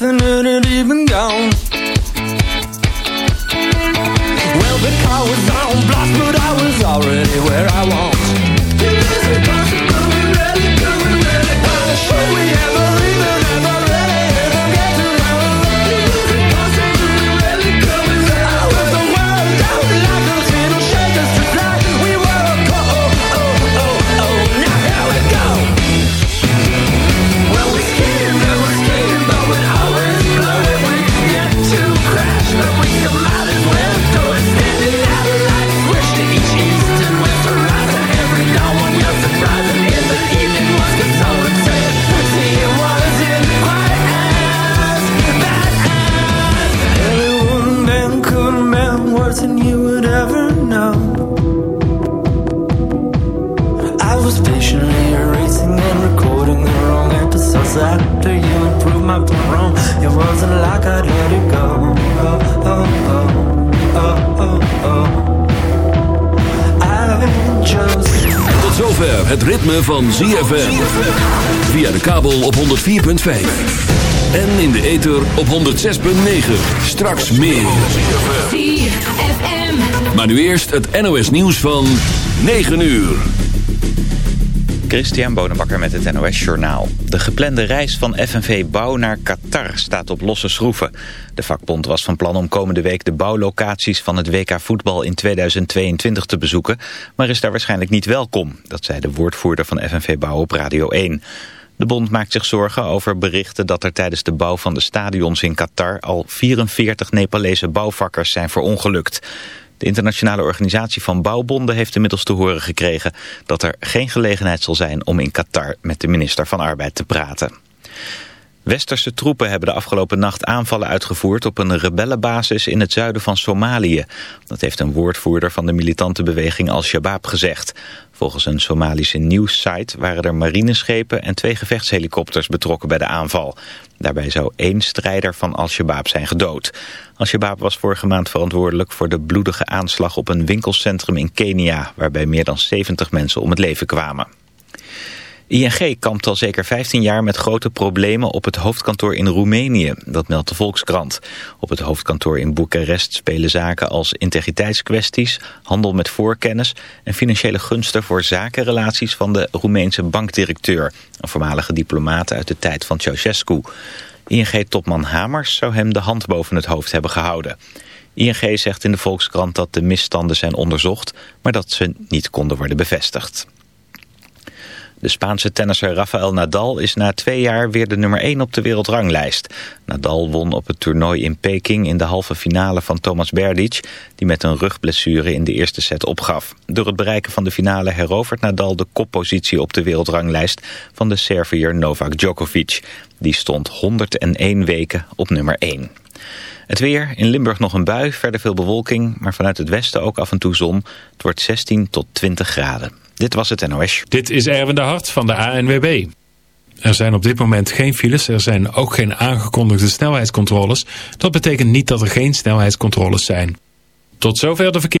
nothing had even gone. 104.5. En in de ether op 106.9. Straks meer. Maar nu eerst het NOS nieuws van 9 uur. Christian Bonenbakker met het NOS Journaal. De geplande reis van FNV Bouw naar Qatar staat op losse schroeven. De vakbond was van plan om komende week de bouwlocaties van het WK voetbal in 2022 te bezoeken, maar is daar waarschijnlijk niet welkom. Dat zei de woordvoerder van FNV Bouw op Radio 1. De bond maakt zich zorgen over berichten dat er tijdens de bouw van de stadions in Qatar al 44 Nepalese bouwvakkers zijn verongelukt. De internationale organisatie van bouwbonden heeft inmiddels te horen gekregen dat er geen gelegenheid zal zijn om in Qatar met de minister van Arbeid te praten. Westerse troepen hebben de afgelopen nacht aanvallen uitgevoerd op een rebellenbasis in het zuiden van Somalië. Dat heeft een woordvoerder van de militante beweging Al-Shabaab gezegd. Volgens een Somalische nieuwssite waren er marineschepen en twee gevechtshelikopters betrokken bij de aanval. Daarbij zou één strijder van Al-Shabaab zijn gedood. Al-Shabaab was vorige maand verantwoordelijk voor de bloedige aanslag op een winkelcentrum in Kenia, waarbij meer dan 70 mensen om het leven kwamen. ING kampt al zeker 15 jaar met grote problemen op het hoofdkantoor in Roemenië. Dat meldt de Volkskrant. Op het hoofdkantoor in Boekarest spelen zaken als integriteitskwesties, handel met voorkennis en financiële gunsten voor zakenrelaties van de Roemeense bankdirecteur, een voormalige diplomaat uit de tijd van Ceausescu. ING-topman Hamers zou hem de hand boven het hoofd hebben gehouden. ING zegt in de Volkskrant dat de misstanden zijn onderzocht, maar dat ze niet konden worden bevestigd. De Spaanse tennisser Rafael Nadal is na twee jaar weer de nummer 1 op de wereldranglijst. Nadal won op het toernooi in Peking in de halve finale van Thomas Berdych... die met een rugblessure in de eerste set opgaf. Door het bereiken van de finale herovert Nadal de koppositie op de wereldranglijst... van de Serviër Novak Djokovic. Die stond 101 weken op nummer 1. Het weer, in Limburg nog een bui, verder veel bewolking... maar vanuit het westen ook af en toe zon. Het wordt 16 tot 20 graden. Dit was het NOS. Dit is Erwin de Hart van de ANWB. Er zijn op dit moment geen files, er zijn ook geen aangekondigde snelheidscontroles. Dat betekent niet dat er geen snelheidscontroles zijn. Tot zover de verkeer.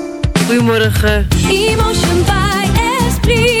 Goedemorgen. Emotion by Esprit.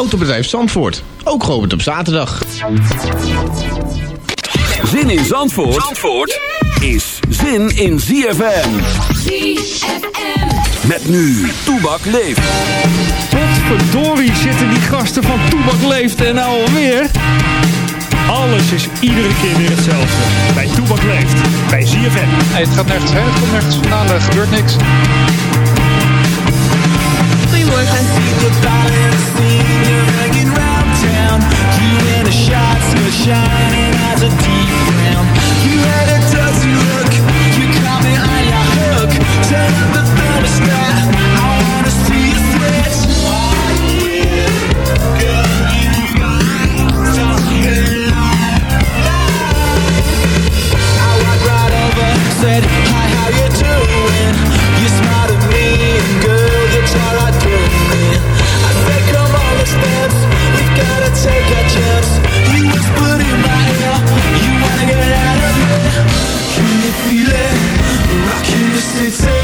Autobedrijf Zandvoort, ook geopend op zaterdag. Zin in Zandvoort, Zandvoort is zin in ZFM. ZFM. Met nu, Toebak leeft. Potverdorie zitten die gasten van Toebak Leeft en nou alweer. Alles is iedere keer weer hetzelfde. Bij Toebak Leeft. Bij ZFM. Hey, het gaat nergens heen, het komt nergens vandaan, er gebeurt niks. shining as a deep round city.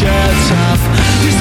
shirts off. He's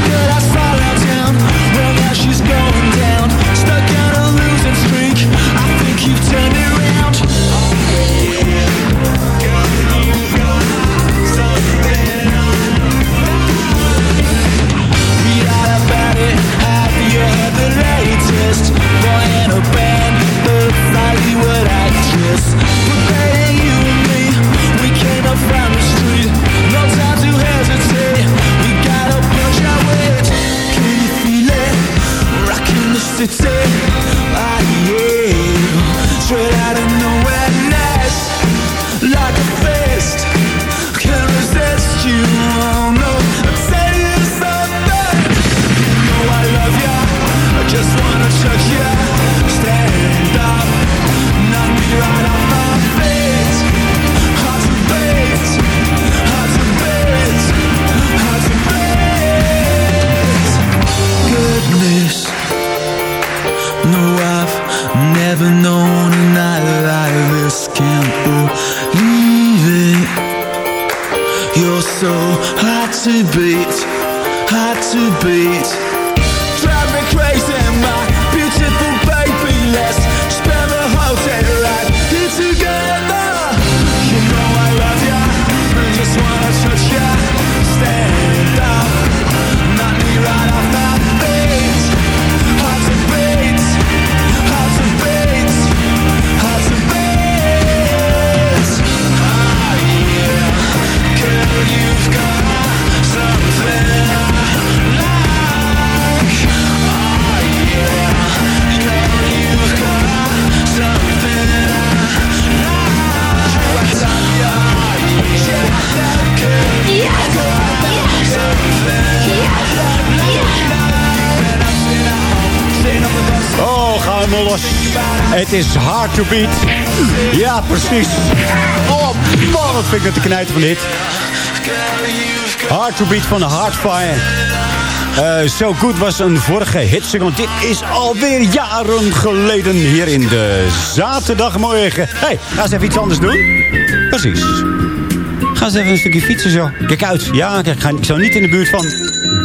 to beat. Ja, precies. Oh, man, wat vind ik het te knijten van dit. Hard to beat van de Hardfire. Eh so Good was een vorige hitsingle. Dit is alweer jaren geleden hier in de zaterdagmorgen. Hé, hey, ga eens even iets anders doen. Precies. Ga eens even een stukje fietsen zo. Kijk uit. Ja, ik, ga, ik zou niet in de buurt van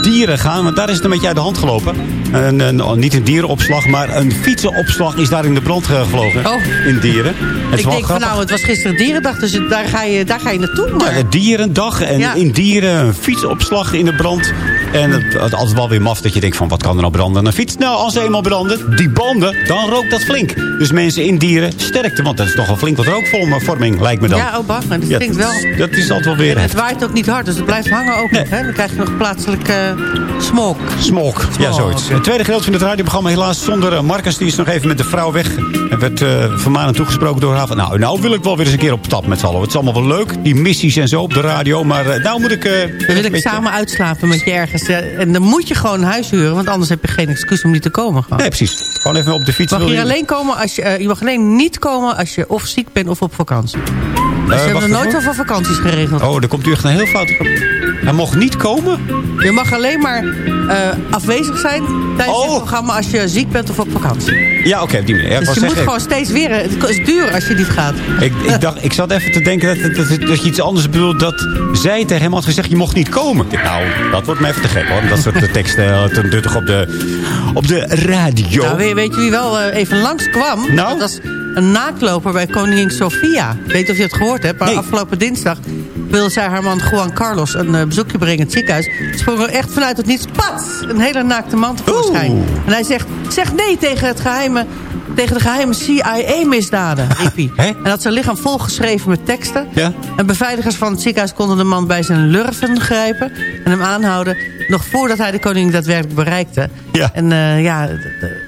dieren gaan. Want daar is het een beetje uit de hand gelopen. Een, een- niet een dierenopslag, maar een fietsenopslag is daar in de brand gevlogen. Oh. In dieren. Het Ik denk van nou, het was gisteren dierendag, dus daar ga je, daar ga je naartoe. Ja, Maar de dierendag en Ja. in dieren een fietsopslag in de brand. En het, het altijd wel weer maf dat je denkt van wat kan er nou branden? Een fiets, nou als ze eenmaal branden, die banden, dan rookt dat flink. Dus mensen in dieren, sterkte, want dat is toch wel flink wat rookvorming lijkt me dan. ja, oh bang, dat Ja, klinkt wel. Dat is altijd wel weer Het waait ook niet hard, dus het blijft hangen ook Nee. nog. Hè? Dan krijg je nog plaatselijk eh smok. Smok. Ja, zoiets. Het tweede gedeelte van het radioprogramma helaas zonder eh, Marcus. Die is nog even met de vrouw weg. En werd eh vermanend toegesproken door haar. Van, nou, nou wil ik wel weer eens een keer op stap met z'n allen. Het is allemaal wel leuk, die missies en zo op de radio. Maar eh, nou moet ik... Dan wil ik beetje- samen uitslapen met je ergens. Ja, En dan moet je gewoon een huis huren, want anders heb je geen excuus om niet te komen. Gewoon. Nee, precies. Gewoon even op de fiets. Je mag je- alleen komen als je, eh, je mag alleen niet komen als je of ziek bent of op vakantie. We wacht hebben nooit even. over vakanties geregeld. Oh, daar komt u echt een heel fout. Hij mocht niet komen? Je mag alleen maar eh, afwezig zijn tijdens Oh. het programma als je ziek bent of op vakantie. Ja, oké, op die manier. Ja, dus je moet gewoon steeds weer... Het is duur als je niet gaat. ik, ik, dacht, ik zat even te denken dat, dat, dat, dat je iets anders bedoelt. Dat zij tegen hem had gezegd, je mocht niet komen. Nou, dat wordt me even te gek hoor. Dat soort teksten eh, te nuttig op de, op de radio. Nou, weet, weet je wie wel eh, even langskwam? Nou? Dat was een naakloper bij koningin Sofia. Ik weet niet of je het gehoord hebt, maar Nee. afgelopen dinsdag... wilde zij haar man Juan Carlos een eh, bezoekje brengen in het ziekenhuis. Sprong er echt vanuit het niets, pat! Een hele naakte man tevoorschijn. Oeh. En hij zegt, zeg nee tegen het geheime... Tegen de geheime CIA-misdaden, hij. Hè? En had zijn lichaam volgeschreven met teksten. Ja. En beveiligers van het ziekenhuis konden de man bij zijn lurven grijpen... en hem aanhouden, nog voordat hij de koningin daadwerkelijk bereikte. Ja. En eh, ja, d- d-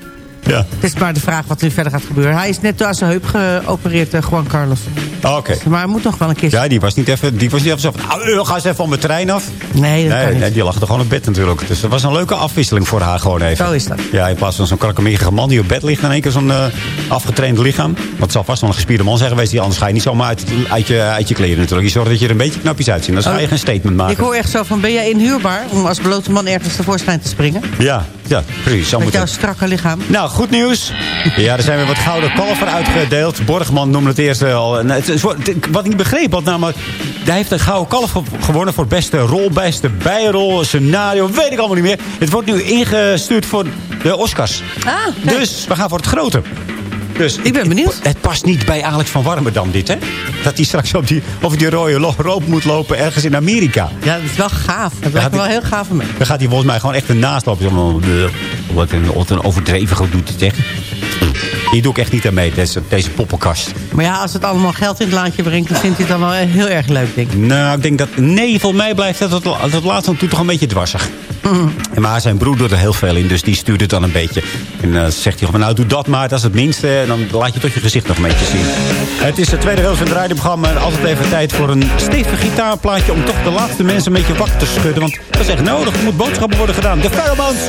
Ja. het is maar de vraag wat er nu verder gaat gebeuren. Hij is net door zijn heup geopereerd, eh, Juan Carlos. Oh, Oké. Maar hij moet nog wel een keer... Ja, die was niet even, die was niet even zo van, nou, uh, ga eens even van mijn trein af. Nee, dat nee, kan niet. nee, die lag er gewoon op bed natuurlijk. Dus dat was een leuke afwisseling voor haar gewoon even. Zo is dat. Ja, in plaats van zo'n krakkemierige man die op bed ligt... in één keer zo'n eh, afgetraind lichaam. Want het zal vast wel een gespierde man zijn geweest... die anders ga je niet zomaar uit, uit, je, uit je kleren natuurlijk. Je zorgt dat je er een beetje knapjes uitziet. Dan ga je Oh. geen statement maken. Ik hoor echt zo van, ben jij inhuurbaar om als blote man ergens tevoorschijn te springen? Ja, ja, precies. Zo Met jouw strakke lichaam. Nou, goed nieuws. Ja, er zijn weer wat gouden kalver uitgedeeld. Borgman noemde het eerst al. Nou, het is voor- het- Wat ik niet begreep, want namelijk... Hij heeft een gouden kalf ge- gewonnen voor beste rol, beste bijrol, scenario. Weet ik allemaal niet meer. Het wordt nu ingestuurd voor de Oscars. Ah. Dus we gaan voor het grote. Dus Ik ben benieuwd. Het past niet bij Alex van Warmerdam dit, hè? Dat hij straks op die, over die rode roop moet lopen ergens in Amerika. Ja, dat is wel gaaf. Dat lijkt me wel heel gaaf mee. Dan gaat hij volgens mij gewoon echt ernaast lopen. "Bleh, Wat een, wat een overdreven doet het echt. Hier doe ik echt niet aan mee, deze, deze poppenkast. Maar ja, als het allemaal geld in het laadje brengt... dan vindt hij het dan wel heel erg leuk, denk ik. Nou, ik denk dat nee, voor mij blijft dat het, het laatste toe toch een beetje dwarsig. En Maar zijn broer doet er heel veel in, dus die stuurt het dan een beetje. En dan zegt hij van, nou doe dat maar, dat is het minste. En dan laat je toch je gezicht nog een beetje zien. Het is de tweede helft van het radioprogramma. En altijd even tijd voor een stevig gitaarplaatje... om toch de laatste mensen een beetje wakker te schudden. Want dat is echt nodig. Er moet boodschappen worden gedaan. De Pheromones.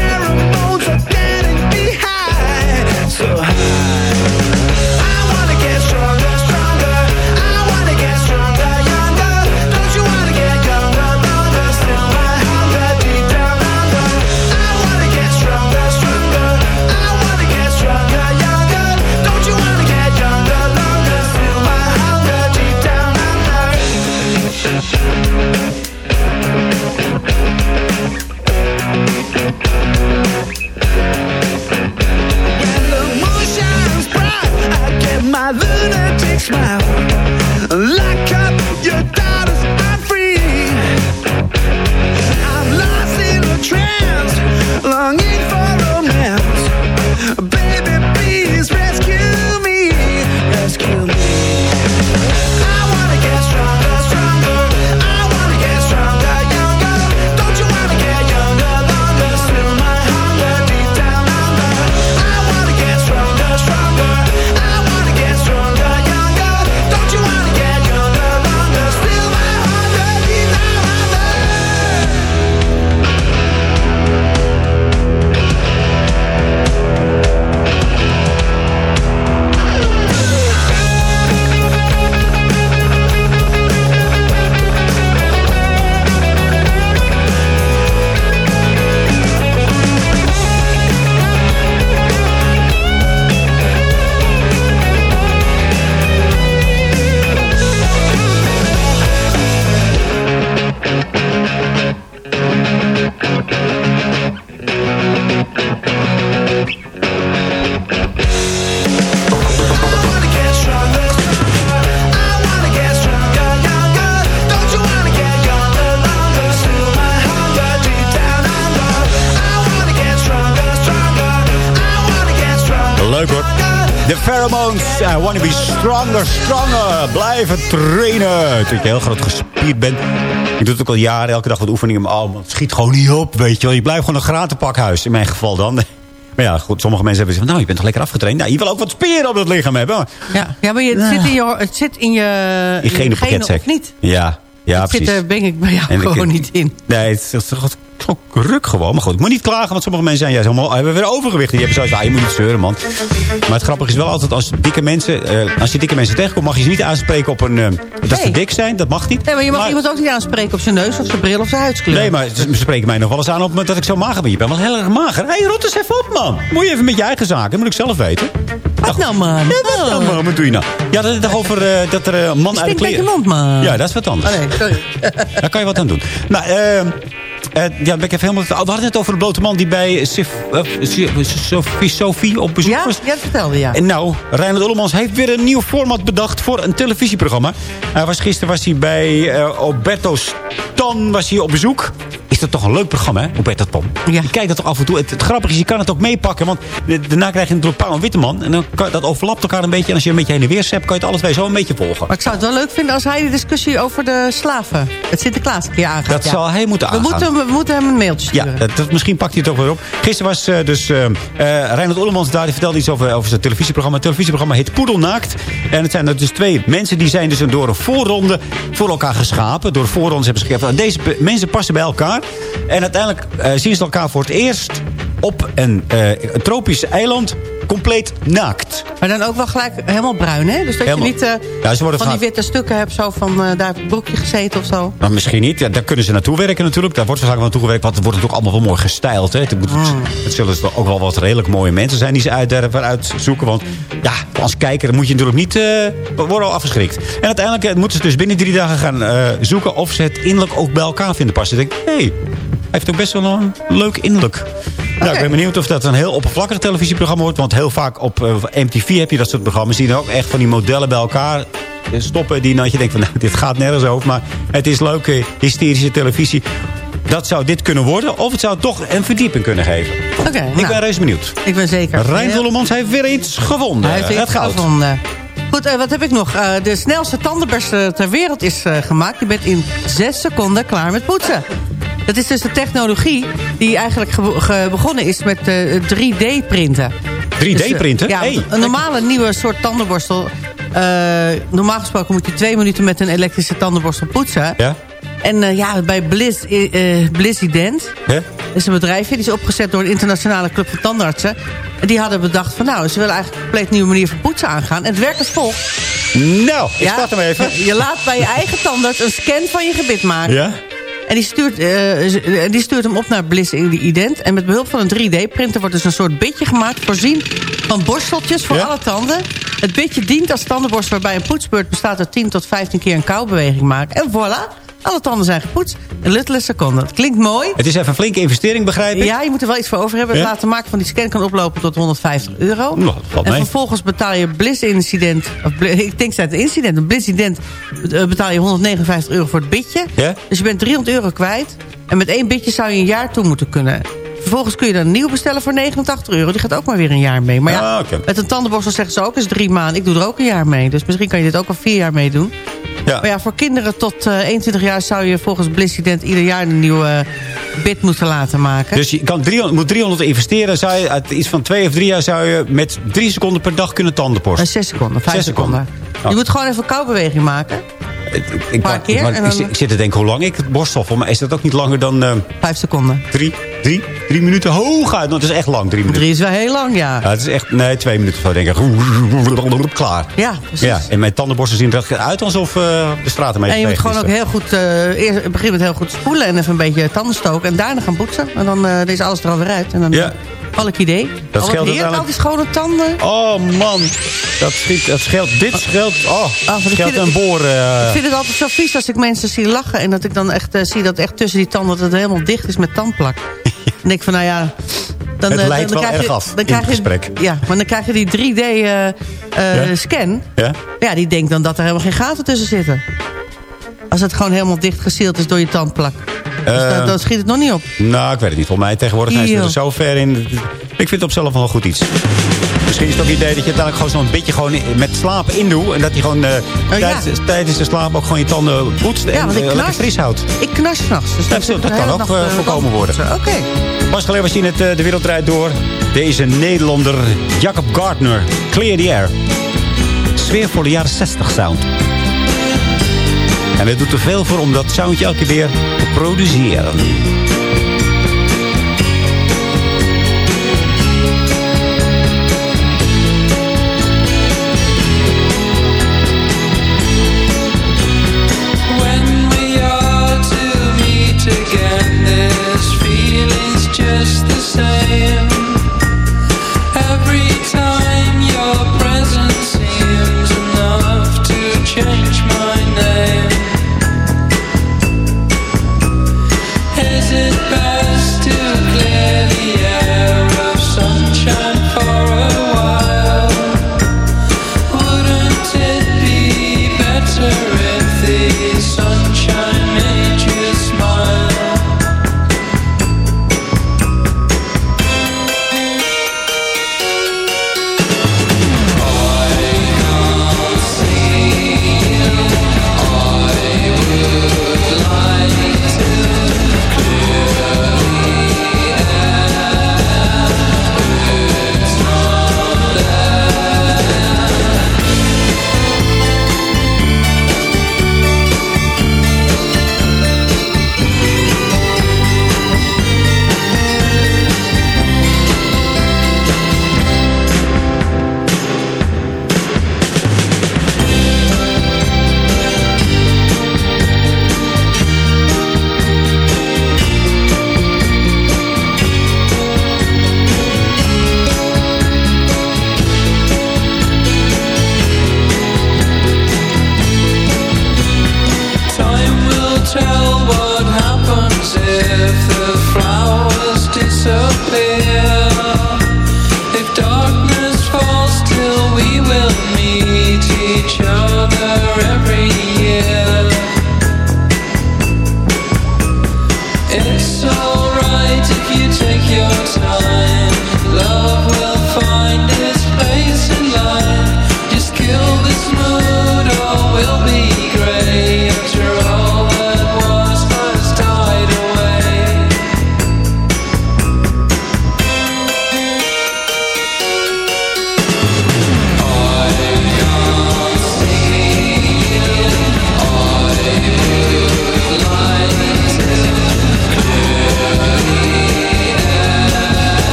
pheromones. I wanna be stronger, stronger. Blijven trainen. Tot je heel groot gespierd bent. Ik doe het ook al jaren, elke dag wat oefeningen. Maar oh, het schiet gewoon niet op, weet je wel. Je blijft gewoon een gratenpakhuis, in mijn geval dan. Maar ja, goed, sommige mensen hebben gezegd... nou, je bent toch lekker afgetraind? Nou, je wil ook wat spieren op dat lichaam hebben. Ja, ja maar je, het, zit in je, het zit in je, In of niet? Ja, ja het precies. zit ben ik bij jou En ik- gewoon niet in. Nee, het is, het is toch toch ruk gewoon. Maar goed, ik moet niet klagen, want sommige mensen zijn juist helemaal, hebben weer overgewicht. Die hebben zoiets van, ah, je moet niet zeuren, man. Maar het grappige is wel altijd, als dikke mensen, eh, als je dikke mensen tegenkomt, mag je ze niet aanspreken op een, eh, dat ze Nee. dik zijn. Dat mag niet. Nee, maar je mag Maar- iemand ook niet aanspreken op zijn neus of zijn bril of zijn huidskleur. Nee, maar ze spreken mij nog wel eens aan op dat ik zo mager ben. Je bent wel heel erg mager. Hé, hey, rot eens even op, man. Moet je even met je eigen zaken. Dat moet ik zelf weten. Wat nou, man? Ja, wat nou, man? Wat doe je nou? Ja, dat is toch over eh, dat er een man uit de kleren... mond, man. Ja, dat is wat anders. Oh, nee, sorry. Daar kan je wat aan doen. Nou, eh, eh, ja, ben ik even helemaal... We hadden het over de blote man die bij Sif, eh, Sophie, Sophie op bezoek Ja, was. ja, dat vertelde ja. En nou, Reinhard Ullemans heeft weer een nieuw format bedacht voor een televisieprogramma. Hij was, gisteren was hij bij eh Alberto Stan was hij op bezoek. Is dat toch een leuk programma, hè? Alberto Stan. Ja. Je kijkt dat toch af en toe. Het, het grappige is, je kan het ook meepakken. Want daarna krijg je natuurlijk Paul en Witteman. En dan kan, dat overlapt elkaar een beetje. En als je een beetje heen en weer hebt, kan je het alle twee zo een beetje volgen. Maar ik zou het wel leuk vinden als hij de discussie over de slaven, het Sinterklaas een keer aangaat. Dat ja. zal hij moeten we aangaan. moeten, we moeten hem een mailtje Ja, sturen. dat, dat- misschien pakt hij het ook weer op. Gisteren was eh, dus eh eh Reinhard Ullemans daar. Die vertelde iets over, over zijn televisieprogramma. Het televisieprogramma heet Poedelnaakt. En het zijn er dus twee mensen. Die zijn dus door een voorronde voor elkaar geschapen. Door voorrondes hebben ze gekeken. van, Deze mensen passen bij elkaar. En uiteindelijk eh, zien ze elkaar voor het eerst op een, eh, een tropisch eiland. Compleet naakt. Maar dan ook wel gelijk helemaal bruin, hè? Dus dat Helemaal. je niet eh, Ja, ze worden van die vaak- witte stukken hebt, zo van eh, daar broekje gezeten of zo. Maar misschien niet. Ja, daar kunnen ze naartoe werken natuurlijk. Daar wordt waarschijnlijk naartoe gewerkt. Want het wordt natuurlijk allemaal wel mooi gestyled. Hè. Het, moet, het zullen toch ook wel wat redelijk mooie mensen zijn die ze uitderven, uitzoeken. Want ja, als kijker moet je natuurlijk niet eh, worden al afgeschrikt. En uiteindelijk moeten ze dus binnen drie dagen gaan zoeken... of ze het innerlijk ook bij elkaar vinden passen. Ik denk, hé, hey, heeft ook best wel een leuk innerlijk. Nou, ik ben benieuwd of dat een heel oppervlakkig televisieprogramma wordt. Want heel vaak op eh, MTV heb je dat soort programma's. Die dan ook echt van die modellen bij elkaar stoppen. Die nou, dat je denkt van, nou, dit gaat nergens over. Maar het is leuke, hysterische televisie. Dat zou dit kunnen worden. Of het zou toch een verdieping kunnen geven. Oké, Ik nou, ben reuze benieuwd. ik ben zeker. Rijn Willemans heeft weer iets gevonden. Hij heeft het iets goud. gevonden. Goed, eh, wat heb ik nog? Eh, de snelste tandenborst eh, ter wereld is eh, gemaakt. Je bent in zes seconden klaar met poetsen. Dat is dus de technologie die eigenlijk ge- ge- begonnen is met eh, 3D-printen. 3D-printen? ja, Hey. een normale nieuwe soort tandenborstel. eh, normaal gesproken moet je twee minuten met een elektrische tandenborstel poetsen. Ja? En eh, ja, bij Bliss, eh, eh, Hè? dat is een bedrijfje, die is opgezet door een internationale club van tandartsen. En die hadden bedacht van nou, ze willen eigenlijk een compleet nieuwe manier van poetsen aangaan. En het werkt als volgt. Nou, ik start hem even. Je laat bij je eigen tandarts een scan van je gebit maken. Ja? En die stuurt, eh, z- die stuurt hem op naar Bliss Ident. En met behulp van een 3D-printer wordt dus een soort bitje gemaakt... voorzien van borsteltjes voor Ja? alle tanden. Het bitje dient als tandenborstel waarbij een poetsbeurt bestaat... uit 10 tot 15 keer een kauwbeweging maken. En voilà, alle tanden zijn gepoetst. Een luttele seconde. Klinkt mooi. Het is even een flinke investering, begrijp ik. Ja, je moet er wel iets voor over hebben. Het Ja? laten maken van die scan kan oplopen tot 150 euro. Nou, valt en mee. vervolgens betaal je Bliss-incident... of ik denk dat het een incident, een Bliss-incident... eh, betaal je 159 euro voor het bitje. Ja? Dus je bent 300 euro kwijt. En met één bitje zou je een jaar toe moeten kunnen. Vervolgens kun je dan een nieuw bestellen voor 89 euro. Die gaat ook maar weer een jaar mee. Maar ja, Ah, met een tandenborstel zeggen ze ook eens drie maanden. Ik doe er ook een jaar mee. Dus misschien kan je dit ook al vier jaar meedoen. Ja. Maar ja, voor kinderen tot eh 21 jaar zou je volgens Blissident ieder jaar een nieuwe eh, bit moeten laten maken. Dus je kan 300, moet 300 investeren. Zou je, uit iets van twee of drie jaar zou je met drie seconden per dag kunnen Eh, tandenborsten. zes seconden, vijf Zes seconden. seconden. Je moet gewoon even een koubeweging maken. Ik, ik, paar ik- keer maar en ik, dan- zit- ik zit te denken hoe lang ik het borstel voor. Maar is dat ook niet langer dan eh, Vijf seconden. drie, drie, drie minuten hooguit? Nou, dat is echt lang, drie minuten. Drie is wel heel lang, ja. Ja, het is echt, nee, twee minuten zou ik denken. Klaar. Ja, precies. Ja, en mijn tandenborstel zien er uit alsof eh, de straten mee En je moet gewoon is. ook heel goed, eh eerst begin met heel goed spoelen en even een beetje tanden stoken. En daarna gaan poetsen. En dan is alles er alweer uit. En dan Ja. Val ik idee. Dat scheelt heerlijk, al die schone tanden. Oh man, dat, schiet, dat scheelt. Dit scheelt. Oh, ik scheelt vind een het- boor. eh. Ik vind het altijd zo vies als ik mensen zie lachen. En dat ik dan echt eh, zie dat echt tussen die tanden dat het helemaal dicht is met tandplak. Dan denk ik van, nou ja... Dan, Het eh, leidt dan wel krijg erg je, af dan krijg het je, gesprek. Ja, maar dan krijg je die 3D-scan. ja? ja, die denkt dan dat er helemaal geen gaten tussen zitten. Als het gewoon helemaal dicht geseeld is door je tandplak. Dus dan, dan schiet het nog niet op. Nou, ik weet het niet. Volgens mij tegenwoordig zijn ze er zo ver in. Ik vind het op zelf wel goed iets. Misschien is het ook het idee dat je uiteindelijk gewoon zo'n beetje gewoon met slapen indoet. En dat je gewoon eh, ja. tijdens, tijdens de slaap ook gewoon je tanden poetst en want ik eh, lekker knars. fris houdt. Ik knars s'nachts. Dus Ja, dat de kan ook, voorkomen worden. Oké. Pas geleden was je in het De Wereld Draait Door. Deze Nederlander Jacob Gardner. Clear the Air. Sfeervolle jaren 60 sound. En hij doet er veel voor om dat soundje elke keer weer te produceren.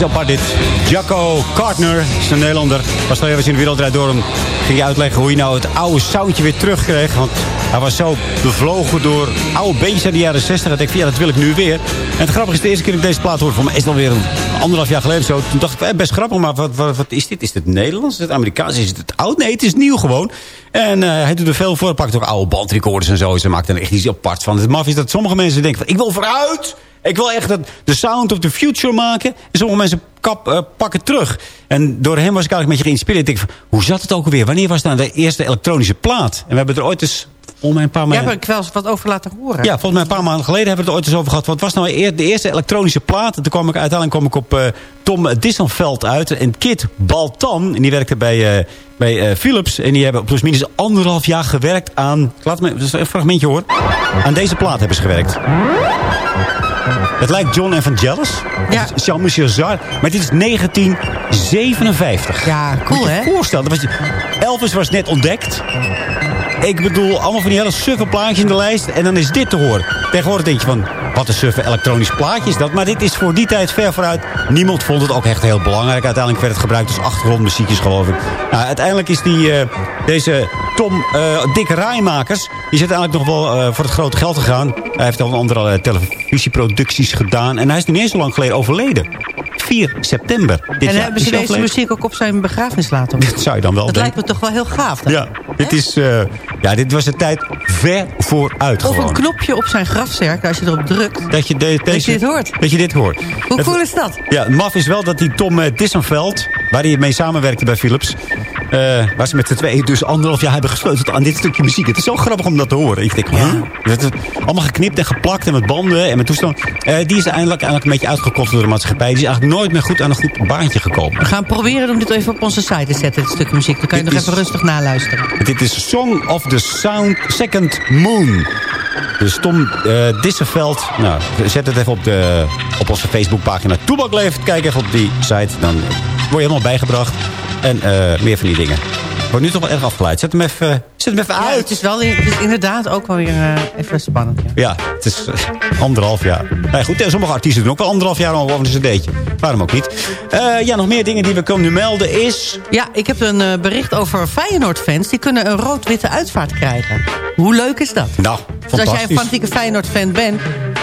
Is apart dit. Jacco Gardner is een Nederlander. Was al even in de wereldrijd door hem. Ging je uitleggen hoe hij nou het oude soundje weer terugkreeg. Want hij was zo bevlogen door oude beentjes uit de jaren 60. Dat ik van ja, dat wil ik nu weer. En het grappige is, de eerste keer dat ik deze plaat hoorde, voor mij is alweer een anderhalf jaar geleden zo. Toen dacht ik, eh, best grappig, maar wat, wat, wat is dit? Is het Nederlands? Is het Amerikaans? Is het oud? Nee, het is nieuw gewoon. En eh, hij doet er veel voor. Hij pakt ook oude bandrecorders en zo. Ze maakt er echt iets apart van. Het maf is dat sommige mensen denken van, ik wil vooruit. Ik wil echt dat de sound of the future maken. En sommige mensen kap, eh, pakken terug. En door hem was ik eigenlijk een beetje geïnspireerd. Ik denk van, hoe zat het ook alweer? Wanneer was nou de eerste elektronische plaat? En we hebben er ooit eens om een paar maanden... hebt er wel eens wat over laten horen. Ja, volgens mij een paar maanden geleden hebben we het er ooit eens over gehad. Wat was nou de eerste elektronische plaat? Toen kwam ik, uiteindelijk kwam ik op eh, Tom Disselveld uit. En Kit Baltan, en die werkte bij, eh, bij Philips. En die hebben plus minus anderhalf jaar gewerkt aan... Laat me, een fragmentje hoor. Aan deze plaat hebben ze gewerkt. Het lijkt John Evangelis. Ja. Jean-Michel Jarre. Maar dit is 1957. Ja, cool Moet je hè? je voorstellen. Elvis was net ontdekt. Ik bedoel, allemaal van die hele suffe plaatjes in de lijst. En dan is dit te horen. Tegenwoordig denk je van, wat een suffe elektronisch plaatje is dat. Maar dit is voor die tijd ver vooruit. Niemand vond het ook echt heel belangrijk. Uiteindelijk werd het gebruikt als achtergrondmuziekjes, geloof ik. Nou, uiteindelijk is die, eh, deze Tom uh, Dick Rijmakers... die zit eigenlijk nog wel uh, voor het grote geld gegaan. Hij heeft al een andere televisieproducties gedaan. En hij is niet eens zo lang geleden overleden. 4 september. Dit en jaar. hebben ze deze muziek ook op zijn begrafenis laten? Dat zou je dan wel Dat denken. lijkt me toch wel heel gaaf. Dan. Ja, dit is, uh, Ja, dit was de tijd ver vooruit Of gewoon. een knopje op zijn grafzerk, als je erop drukt. Dat je, de, deze, je dit hoort. Dat je dit hoort. Hoe Het- cool is dat? Ja, maf is wel dat die Tom uh, Dissenveld, waar hij mee samenwerkte bij Philips... eh, waar ze met z'n tweeën dus anderhalf jaar hebben gesleuteld aan dit stukje muziek. Het is zo grappig om dat te horen. Ik denk, huh? Dat allemaal geknipt en geplakt en met banden en met toestand. Eh, die is eindelijk, eindelijk een beetje uitgekocht door de maatschappij. Die is eigenlijk nooit meer goed aan een goed baantje gekomen. We gaan proberen om dit even op onze site te zetten, dit stukje muziek. Dan kan je Dit nog is- even rustig naluisteren. Dit is Song of the Sound Second Moon. Dus Tom eh Dissenveld. Nou, zet het even op, de, op onze Facebookpagina Toebak Leeft. Kijk even op die site. Dan word je helemaal bijgebracht. En eh, meer van die dingen. Wordt nu toch wel erg afgeleid. Zet hem even, zet hem even Ja, uit. het, is wel, het is inderdaad ook wel weer eh, even spannend. ja. Ja, het is eh, anderhalf jaar. Nou goed, en sommige artiesten doen ook wel anderhalf jaar al over een cd'tje. Waarom ook niet? Eh, ja, nog meer dingen die we kunnen nu melden is... Ja, ik heb een eh, bericht over Feyenoord-fans. Die kunnen een rood-witte uitvaart krijgen. Hoe leuk is dat? Nou, Dus als jij een fantastisch. fanatieke Feyenoord-fan bent...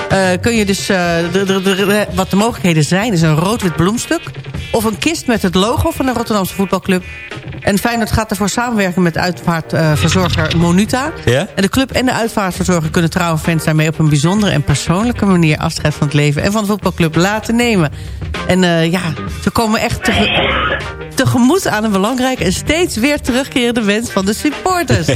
eh, kun je dus... eh, de, de, de- de- wat de mogelijkheden zijn, is een rood-wit bloemstuk... of een kist met het logo van de Rotterdamse voetbalclub. En Feyenoord gaat ervoor samenwerken met uitvaartverzorger Monuta. Ja? En de club en de uitvaartverzorger kunnen trouwe fans daarmee... op een bijzondere en persoonlijke manier afscheid van het leven... en van de voetbalclub laten nemen. En eh, ja, ze komen echt tege- tegemoet aan een belangrijke... en steeds weer terugkerende wens van de supporters.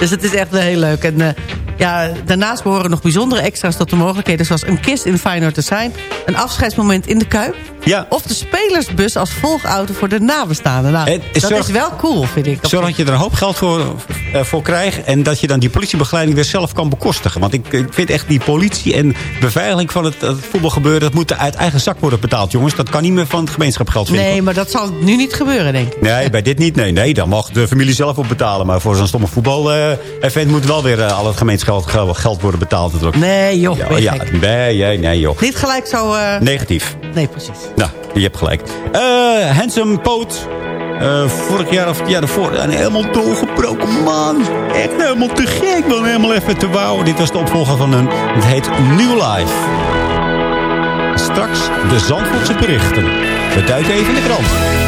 Dus het is echt heel leuk. En eh, ja, daarnaast behoren nog bijzondere extra's tot de mogelijkheden... zoals een kist in Feyenoord te zijn... een afscheidsmoment in de Kuip... Ja. of de spelersbus als volgauto voor de nabestaanden. Nou, En dat is wel cool, vind ik. Zorg dat je er een hoop geld voor, eh, voor krijgt... en dat je dan die politiebegeleiding weer zelf kan bekostigen. Want ik, ik vind echt die politie en beveiliging van het, het voetbalgebeuren... dat moet uit eigen zak worden betaald, jongens. Dat kan niet meer van het gemeenschapsgeld vinden. Nee, maar dat zal nu niet gebeuren, denk ik. Nee, bij dit niet. Nee, nee, dan mag de familie zelf op betalen. Maar voor zo'n stomme voetbal-event moet wel weer eh, al het gemeenschap geld, geld worden betaald natuurlijk. Nee, joh, ja, gek. nee, nee, nee, joh. Niet gelijk zo... eh, Negatief. Nee, precies. Nou, je hebt gelijk. Eh Handsome Poot. Eh, vorig jaar of het jaar ervoor. Een helemaal doorgebroken man. Echt helemaal te gek. Wil helemaal even te wouwen. Dit was de opvolger van een... Het heet New Life. Straks de Zandvoortse berichten. We duiken even in de krant.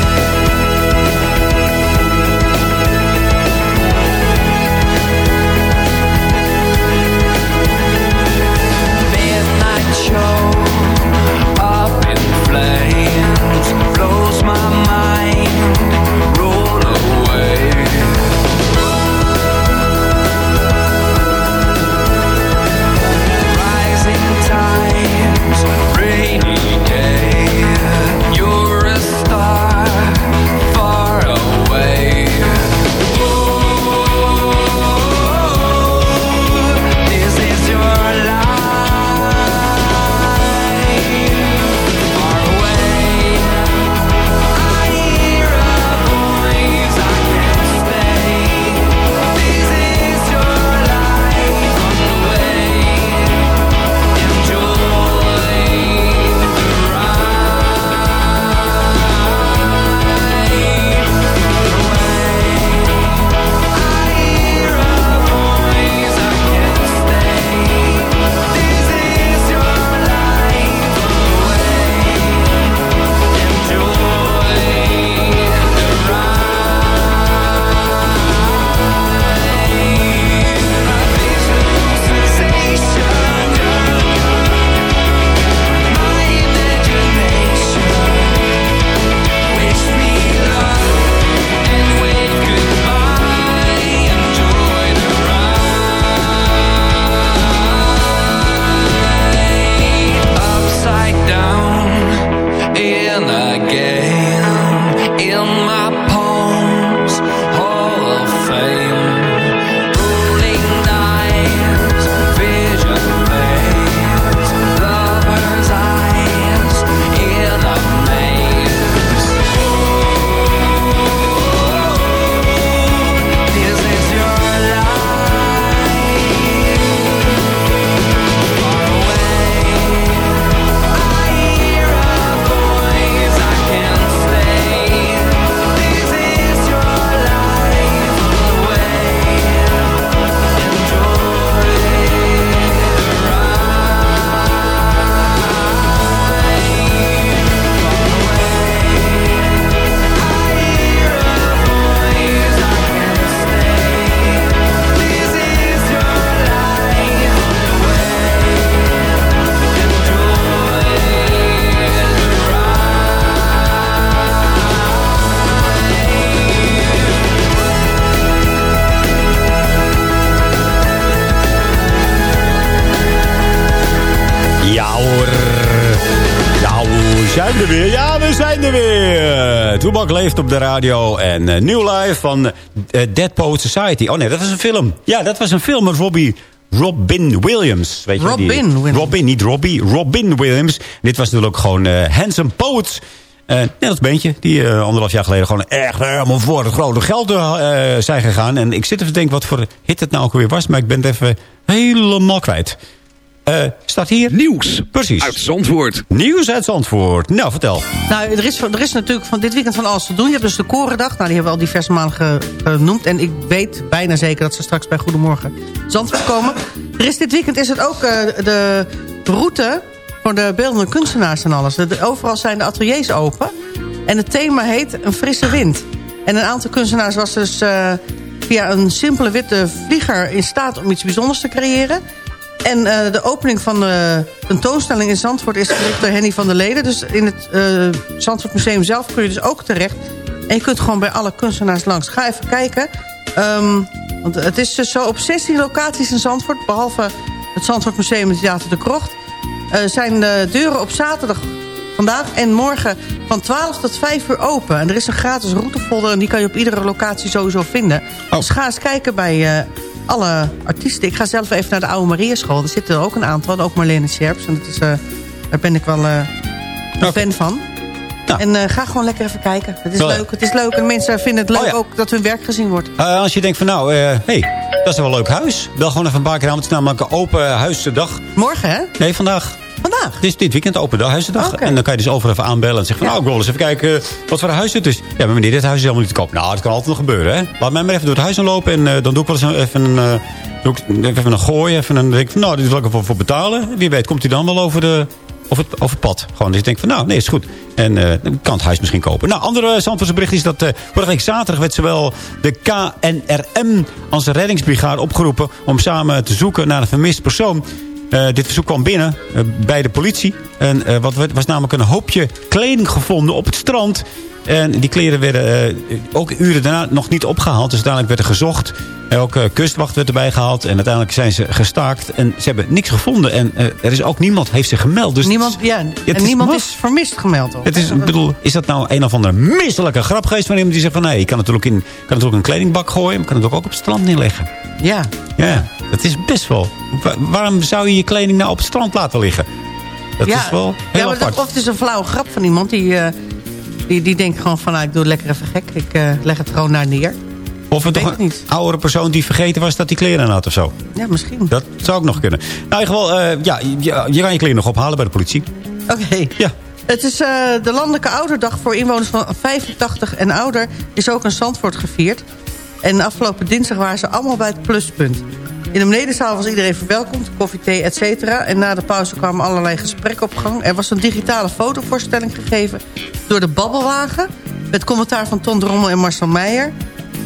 Leeft op de radio. En uh, New Life van uh, Dead Poet Society. Oh nee, dat was een film. Ja, dat was een film met Robbie... Robin Williams. Weet je, Robin die, Williams. Robin, niet Robbie. Robin Williams. Dit was natuurlijk gewoon uh, Handsome Poets. Uh, net als beentje die uh, anderhalf jaar geleden gewoon echt helemaal voor het grote geld zijn gegaan. En ik zit even te denken wat voor hit het nou ook weer was. Maar ik ben het even helemaal kwijt. Uh, staat hier? Nieuws. Precies. Uit Zandvoort. Nieuws uit Zandvoort. Nou, vertel. Nou, er is, er is natuurlijk van dit weekend van alles te doen. Je hebt dus de Korendag. Nou, die hebben we al diverse ge, genoemd. En ik weet bijna zeker dat ze straks bij Goedemorgen Zandvoort komen. Er is dit weekend is het ook uh, de route voor de beeldende kunstenaars en alles. De, overal zijn de ateliers open. En het thema heet Een frisse wind. En een aantal kunstenaars was dus uh, via een simpele witte vlieger... in staat om iets bijzonders te creëren. En uh, de opening van de tentoonstelling in Zandvoort... is gericht door Henny van der Leden. Dus in het uh, Zandvoort Museum zelf kun je dus ook terecht. En je kunt gewoon bij alle kunstenaars langs. Ga even kijken. Um, want het is dus zo op 16 locaties in Zandvoort... behalve het Zandvoort Museum en Theater de Krocht... Uh, zijn de deuren op zaterdag vandaag en morgen van 12 tot 5 uur open. En er is een gratis routefolder en die kan je op iedere locatie sowieso vinden. Oh. Dus ga eens kijken bij alle artiesten. Ik ga zelf even naar de Oude Mariaschool. Er zitten er ook een aantal, ook Marlene Scherps. En dat is, uh, daar ben ik wel een okay. fan van. Ja. En uh, ga gewoon lekker even kijken. Het is leuk. Het is leuk. En mensen vinden het leuk oh, ja. ook dat hun werk gezien wordt. Uh, als je denkt van nou, hé, hey, dat is wel een leuk huis. Bel gewoon even een paar keer aan. Het is namelijk een open huisdag. Morgen, hè? Nee, vandaag. Vandaag? Het is dit weekend open dag, huisdag. Okay. En dan kan je dus overal even aanbellen en zeggen van... Ja. nou, ik wil eens even kijken wat voor een huis het is. Ja, maar meneer, dit huis is helemaal niet te koop. Nou, dat kan altijd nog gebeuren, hè. Laat mij maar even door het huis aan lopen. En uh, dan doe ik wel eens even een... Uh, doe ik even een gooi. Even een, denk ik van, nou, dit wil ik ervoor voor betalen. Wie weet komt hij dan wel over de... Over het, over het pad. Gewoon, dus ik denk van, nou, nee, is goed. En uh, dan kan het huis misschien kopen. Nou, andere Zandvoortse bericht is dat uh, vorige week zaterdag werd zowel de KNRM als de reddingsbrigade opgeroepen om samen te zoeken naar een vermist persoon. Uh, dit verzoek kwam binnen uh, bij de politie. En uh, wat was namelijk een hoopje kleding gevonden op het strand. En die kleren werden ook uren daarna nog niet opgehaald. Dus uiteindelijk werd er gezocht. Ook kustwacht werd erbij gehaald. En uiteindelijk zijn ze gestaakt. En ze hebben niks gevonden. En er is ook niemand heeft zich gemeld. Dus niemand, ja, en is niemand is vermist gemeld. Ook. Het is, bedoel, is dat nou een of andere misselijke grap geweest van iemand die zegt van... nee, je kan natuurlijk in kan natuurlijk een kledingbak gooien. Maar kan het ook op het strand neerleggen. Ja. Ja, dat is best wel... Waarom zou je je kleding nou op het strand laten liggen? Dat ja, is wel heel ja, maar apart. Dat, of het is een flauwe grap van iemand die, uh, die, die denkt gewoon van... Nou, ik doe het lekker even gek, ik uh, leg het gewoon naar neer. Of het toch een niet. oudere persoon die vergeten was dat hij kleren had of zo. Ja, misschien. Dat zou ook nog kunnen. Nou, in ieder geval, uh, ja, je, je kan je kleren nog ophalen bij de politie. Oké. Okay. Ja. Het is de landelijke ouderdag voor inwoners van 85 en ouder. Is ook in Zandvoort gevierd. En afgelopen dinsdag waren ze allemaal bij het pluspunt. In de benedenzaal was iedereen verwelkomd, koffie, thee, et cetera. En na de pauze kwamen allerlei gesprekken op gang. Er was een digitale fotovoorstelling gegeven door de Babbelwagen... met commentaar van Ton Drommel en Marcel Meijer.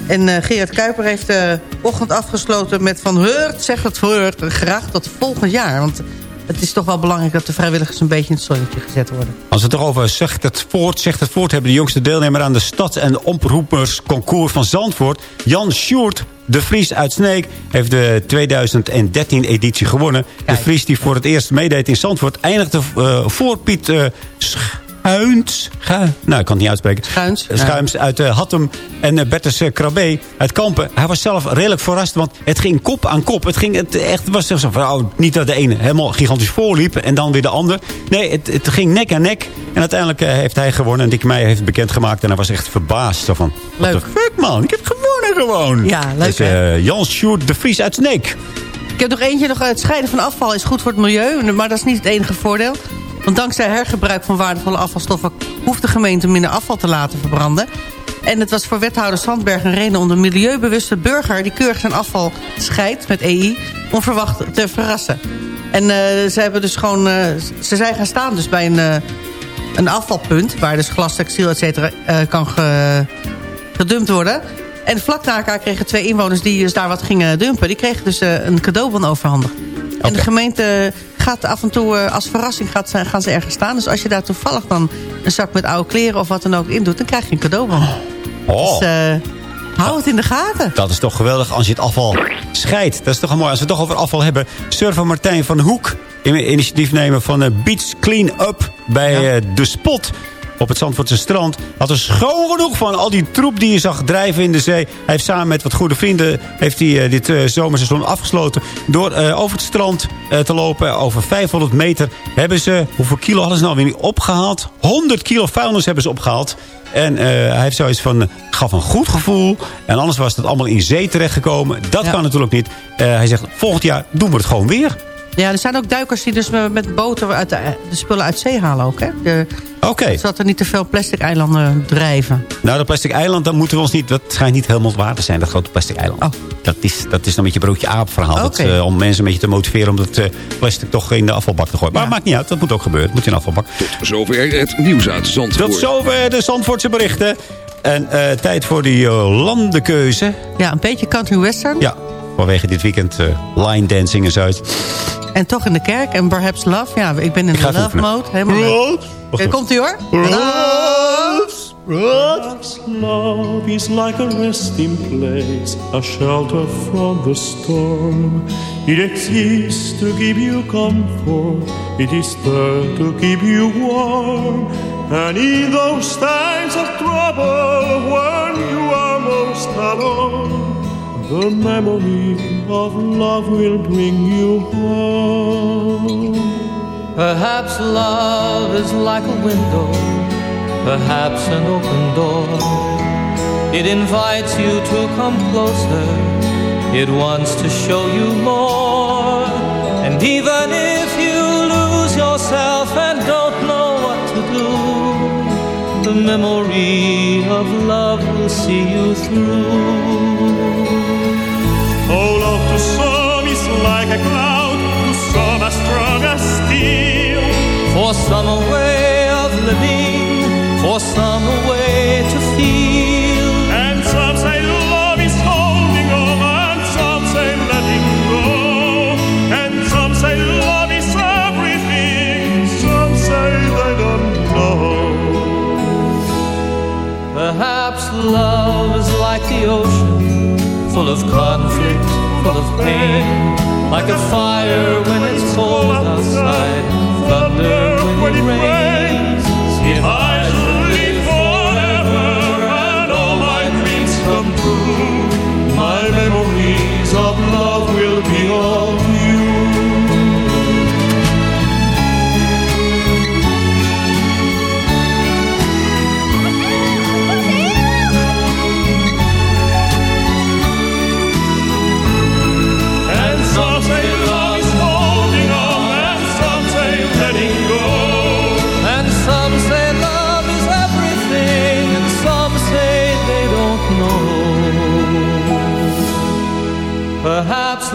En uh, Gerard Kuiper heeft de ochtend afgesloten met van... Heurt, zeg het Heurt, graag tot volgend jaar. Want het is toch wel belangrijk dat de vrijwilligers een beetje in het zonnetje gezet worden. Als we het toch over zegt het voort, zegt het voort... hebben de jongste deelnemer aan de stads- en omroepersconcours van Zandvoort... Jan Sjoerd de Vries uit Sneek heeft de 2013-editie gewonnen. Kijk. De Vries die voor het eerst meedeed in Zandvoort... eindigde uh, voor Piet uh, Schuins. Nou, ik kan het niet uitspreken. Schuins. Schuins ja. uit uh, Hattem. En uh, Bertus uh, Krabbe uit Kampen. Hij was zelf redelijk verrast, want het ging kop aan kop. Het, ging, het echt, was zo van, oh, niet dat de ene helemaal gigantisch voorliep en dan weer de ander. Nee, het, het ging nek aan nek. En uiteindelijk heeft hij gewonnen. En Dick Meijer heeft het bekendgemaakt. En hij was echt verbaasd. Zo van, leuk. What the fuck, man? Ik heb gewonnen gewoon. Ja, leuk, dus, Jan Sjoerd de Vries uit Sneek. Ik heb nog eentje. Nog, het scheiden van afval is goed voor het milieu. Maar dat is niet het enige voordeel. Want dankzij hergebruik van waardevolle afvalstoffen... hoeft de gemeente minder afval te laten verbranden. En het was voor wethouder Sandberg een reden om de milieubewuste burger... die keurig zijn afval scheidt met EI, onverwacht te verrassen. En uh, ze hebben dus gewoon... Uh, ze zijn gaan staan dus bij een, uh, een afvalpunt... waar dus glas, textiel, et cetera, kan ge, gedumpt worden... En vlak na elkaar kregen twee inwoners die dus daar wat gingen dumpen... die kregen dus een cadeaubon overhandigd. Okay. En de gemeente gaat af en toe uh, als verrassing gaat, gaan ze ergens staan. Dus als je daar toevallig dan een zak met oude kleren of wat dan ook in doet... dan krijg je een cadeaubon. Oh. Dus, uh, Hou het in de gaten. Dat is toch geweldig als je het afval scheidt. Dat is toch mooi. Als we het toch over afval hebben. Surfer Martijn van Hoek. in- Initiatief nemen van eh, Beach Clean Up. Bij eh, De Spot. Op het Zandvoortse strand. Had er schoon genoeg van al die troep die je zag drijven in de zee. Hij heeft samen met wat goede vrienden. Heeft hij eh, dit eh, zomerseizoen afgesloten. Door eh, over het strand te lopen. Over 500 meter hebben ze. Hoeveel kilo hadden ze nou weer niet opgehaald? 100 kilo vuilnis hebben ze opgehaald. En hij heeft zoiets van, gaf een goed gevoel. En anders was het allemaal in zee terechtgekomen. Dat Ja. kan natuurlijk niet. Hij zegt, volgend jaar doen we het gewoon weer. Ja, er zijn ook duikers die dus met met boten uit de, de spullen uit zee halen ook. Oké. Zodat er niet te veel plastic eilanden drijven. Nou, dat plastic eiland, dan moeten we ons niet... Dat schijnt niet helemaal waar te zijn, dat grote plastic eiland. Oh. Dat, is, dat is dan een beetje broodje aap verhaal. Dat, eh, om mensen een beetje te motiveren om dat eh, plastic toch in de afvalbak te gooien. Maar Ja. maakt niet uit, dat moet ook gebeuren. Het moet in de afvalbak. Zover het nieuws uit Zandvoort. Tot zover de Zandvoortse berichten. En eh, tijd voor die eh, landenkeuze. Ja, een beetje country western. Ja, vanwege dit weekend eh, line dancing en zo. En toch in de kerk. En perhaps love. Ja, ik ben in Ik de love oefenen. mode. Helemaal. Oké, komt ie hoor. Perhaps love is like a resting place, a shelter from the storm. It exists to give you comfort, it is there to keep you warm. And in those times of trouble, when you are most alone, the memory of love will bring you home. Perhaps love is like a window, perhaps an open door. It invites you to come closer, it wants to show you more. And even if you lose yourself and don't know what to do, the memory of love will see you through. Oh, love to some is like a cloud, to some as strong as steel. For some a way of living, for some a way to feel. And some say love is holding on, and some say letting go. And some say love is everything, some say they don't know. Perhaps love is like the ocean, full of conflict, full of pain. Like a fire when it's cold outside, thunder when it rains.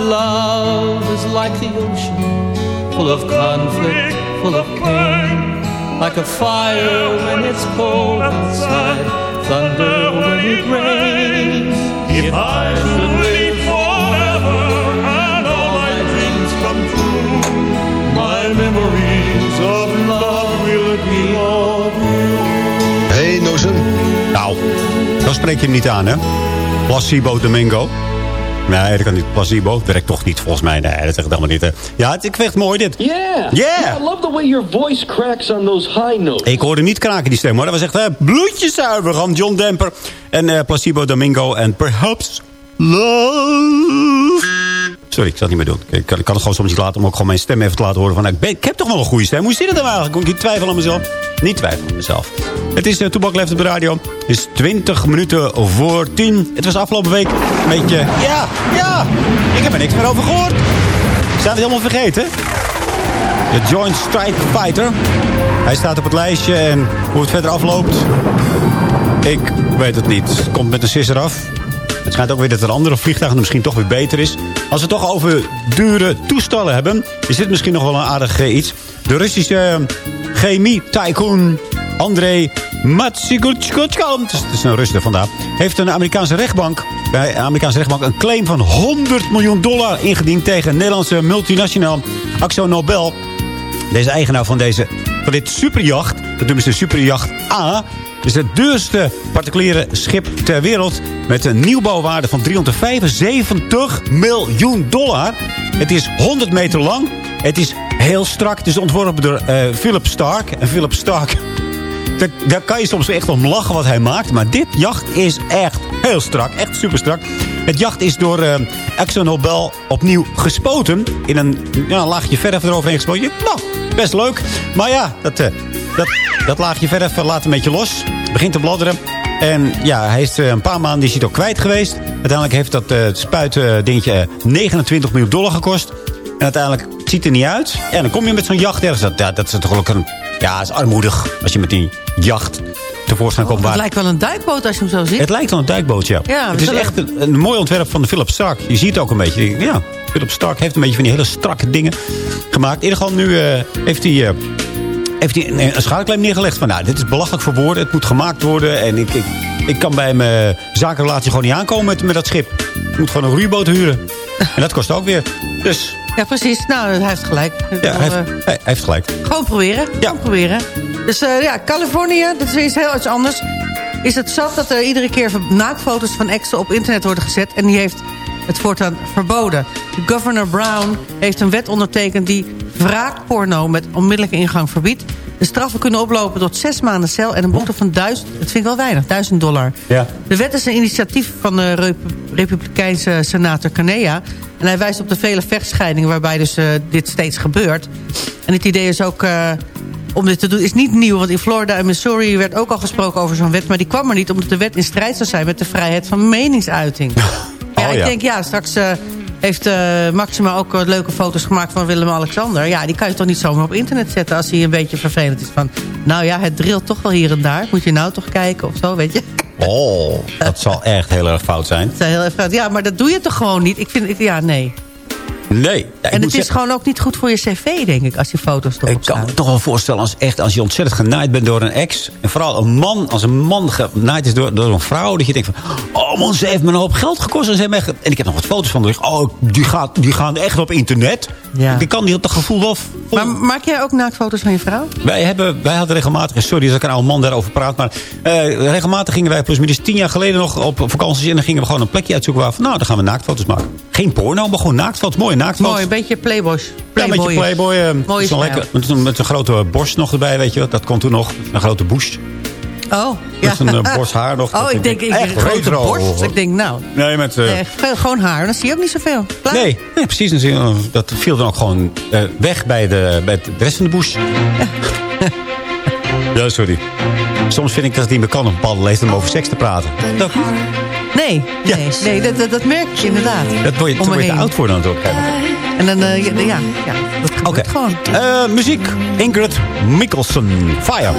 Love is like the ocean, full of conflict, full of pain. Like a fire when it's cold outside, thunder when it rains. If I should live forever and all my dreams come true, my memories of love will be of you. Hey, Nozen. Nou, dan spreek je hem niet aan, hè? Placebo Domingo. Nee, dat kan niet. Placebo werkt toch niet, volgens mij. Nee, dat zegt helemaal niet, hè? Ja, het, ik vind het mooi, dit. Yeah. Yeah. I love the way your voice cracks on those high notes. Ik hoorde niet kraken, die stem, hoor. Dat was echt uh, bloedjeszuiver van John Demper. En eh, Placebo Domingo en Perhaps Love. Sorry, ik zal het niet meer doen. Ik kan, het gewoon soms niet laten om ook gewoon mijn stem even te laten horen. Van, nou, ik, heb toch wel een goede stem. Hoe zit het dan eigenlijk? Kon ik niet twijfelen aan mezelf? Niet twijfelen aan mezelf. Het is uh, Leeft op de radio. Het is 20 minuten voor 10. Het was afgelopen week een beetje... Ja, ja. Ik heb er niks meer over gehoord. Zijn we het helemaal vergeten? De Joint Strike Fighter. Hij staat op het lijstje en hoe het verder afloopt... Ik weet het niet. Komt met een sisser af. Het schijnt ook weer dat er andere vliegtuigen misschien toch weer beter is. Als we het toch over dure toestellen hebben... is dit misschien nog wel een aardig eh, iets. De Russische eh, chemie-tycoon Andrei Matsikochkotkan... het is, een Russen vandaag... heeft een Amerikaanse rechtbank... bij een Amerikaanse rechtbank een claim van 100 miljoen dollar ingediend... tegen Nederlandse multinational Axo Nobel... Deze eigenaar van, deze, van dit superjacht, dat noemen ze superjacht A... is het duurste particuliere schip ter wereld... met een nieuwbouwwaarde van 375 miljoen dollar. Het is 100 meter lang. Het is heel strak. Het is ontworpen door eh, Philip Stark. En Philip Stark... Daar, daar kan je soms echt om lachen wat hij maakt. Maar dit jacht is echt heel strak. Echt super strak. Het jacht is door uh, ExxonMobil opnieuw gespoten. In een ja, laagje verf eroverheen gespoten. Nou, best leuk. Maar ja, dat, uh, dat, dat laagje verf laat een beetje los. Begint te bladderen. En ja, hij is uh, een paar maanden is hij ook kwijt geweest. Uiteindelijk heeft dat uh, spuitdingetje 29 miljoen dollar gekost. En uiteindelijk ziet het er niet uit. En dan kom je met zo'n jacht ergens. Dat, ja, dat is toch ook een... Ja, het is armoedig als je met die jacht tevoorschijn komt. Het waar- lijkt wel een duikboot als je hem zo ziet. het lijkt wel een duikboot, ja. Ja, het is echt een, een mooi ontwerp van de Philip Stark. Je ziet het ook een beetje. Ja, Philip Stark heeft een beetje van die hele strakke dingen gemaakt. In ieder geval, nu eh, heeft hij... eh, heeft hij een, een schadeclaim neergelegd van... nou, dit is belachelijk voor woorden, het moet gemaakt worden... en ik, ik, ik kan bij mijn zakenrelatie gewoon niet aankomen met, met dat schip. Ik moet gewoon een roeiboot huren. En dat kost ook weer. Dus Ja, precies. Nou, hij heeft gelijk. Ja, bedoel, hij heeft, eh, hij heeft gelijk. Gewoon proberen. Gewoon proberen. Dus eh, ja, Californië, dat is iets heel iets anders. Is het zat dat er iedere keer naaktfoto's van exen op internet worden gezet... en die heeft het voortaan verboden. Governor Brown heeft een wet ondertekend... die wraakporno met onmiddellijke ingang verbiedt. De straffen kunnen oplopen tot zes maanden cel... en een boete van duizend, dat vind ik wel weinig, duizend dollar. Ja. De wet is een initiatief van de Rep- Republikeinse senator Canea. En hij wijst op de vele vechtscheidingen waarbij dus eh, dit steeds gebeurt. En het idee is ook eh, om dit te doen is niet nieuw. Want in Florida en Missouri werd ook al gesproken over zo'n wet. Maar die kwam er niet omdat de wet in strijd zou zijn met de vrijheid van meningsuiting. ja, ik ja. denk ja, straks eh, heeft eh, Maxima ook wat leuke foto's gemaakt van Willem-Alexander. Ja, die kan je toch niet zomaar op internet zetten als hij een beetje vervelend is. Van, nou ja, het drilt toch wel hier en daar. Moet je nou toch kijken of zo, weet je. Oh, dat zal echt heel erg fout zijn. Dat is heel even- Ja, maar dat doe je toch gewoon niet? Ik vind, ik- ja, nee. Nee. Ja, en het is zeggen- gewoon ook niet goed voor je cv, denk ik, als je foto's erop Ik kan staan. me toch wel voorstellen als, echt, als je ontzettend genaaid bent door een ex. En vooral een man, als een man genaaid is door, door een vrouw. Dat je denkt van, oh man, ze heeft me een hoop geld gekost. En, ze echt, en ik heb nog wat foto's van. haar. Oh, die, gaat, die gaan echt op internet. Ja. Ik kan die op dat gevoel wel... Maar maak jij ook naaktfoto's van je vrouw? Wij, hebben, wij hadden regelmatig, sorry dat ik een oude man daarover praat, maar eh, regelmatig gingen wij plus minus tien jaar geleden nog op vakanties en dan gingen we gewoon een plekje uitzoeken waar van, nou, dan gaan we naaktfoto's maken. Geen porno, maar gewoon naaktfoto's, Mooi, een beetje playboys. Ja, een Playboy. beetje Playboy. eh, stijl. lekker, met, een, met een grote borst nog erbij, weet je. Dat kon toen nog. Een grote bush. Oh, ja. Met een uh, borst haar nog. Oh, Dat ik denk, ik echt denk grote retro. borst. Ik denk, nou, Nee, met... eh, nee, gewoon haar. Dan zie je ook niet zoveel. Klaar. nee, nee, precies. Dan zie je, Dat viel dan ook gewoon eh, weg bij de, bij de rest van de bush. ja, sorry. Soms vind ik dat het niet meer kan bepaalde leeftijd om over seks te praten. Dat, Nee, nee, nee dat, dat, dat merk je inderdaad. dat word je, je me te oud voor dan natuurlijk. En dan, eh, ja, ja, dat gebeurt gewoon. Eh, muziek. Ingrid Mikkelsen. Fire.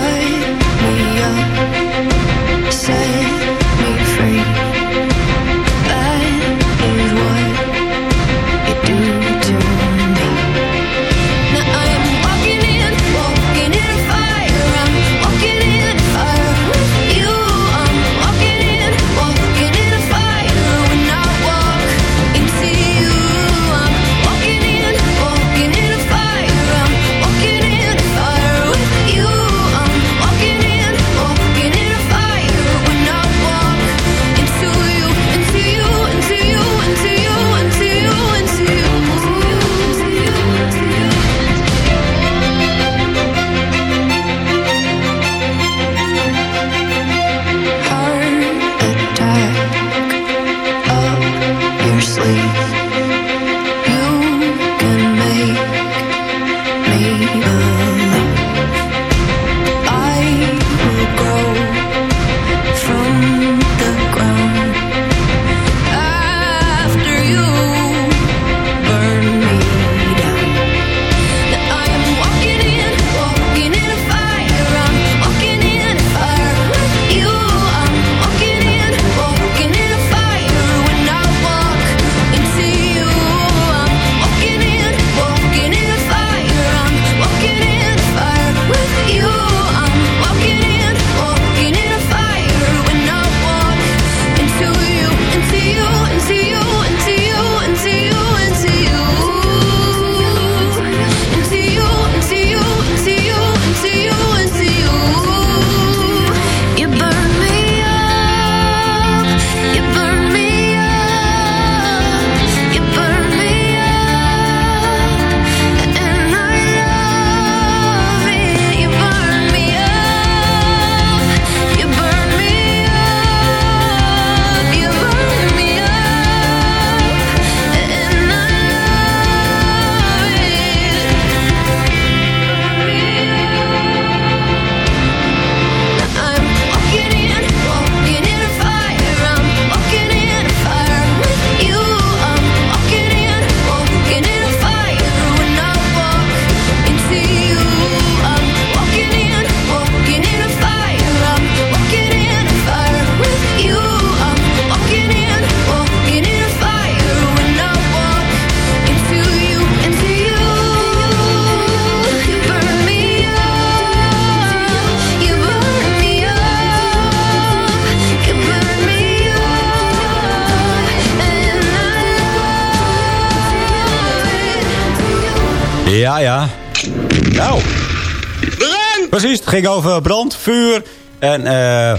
Ging over brand, vuur en... eh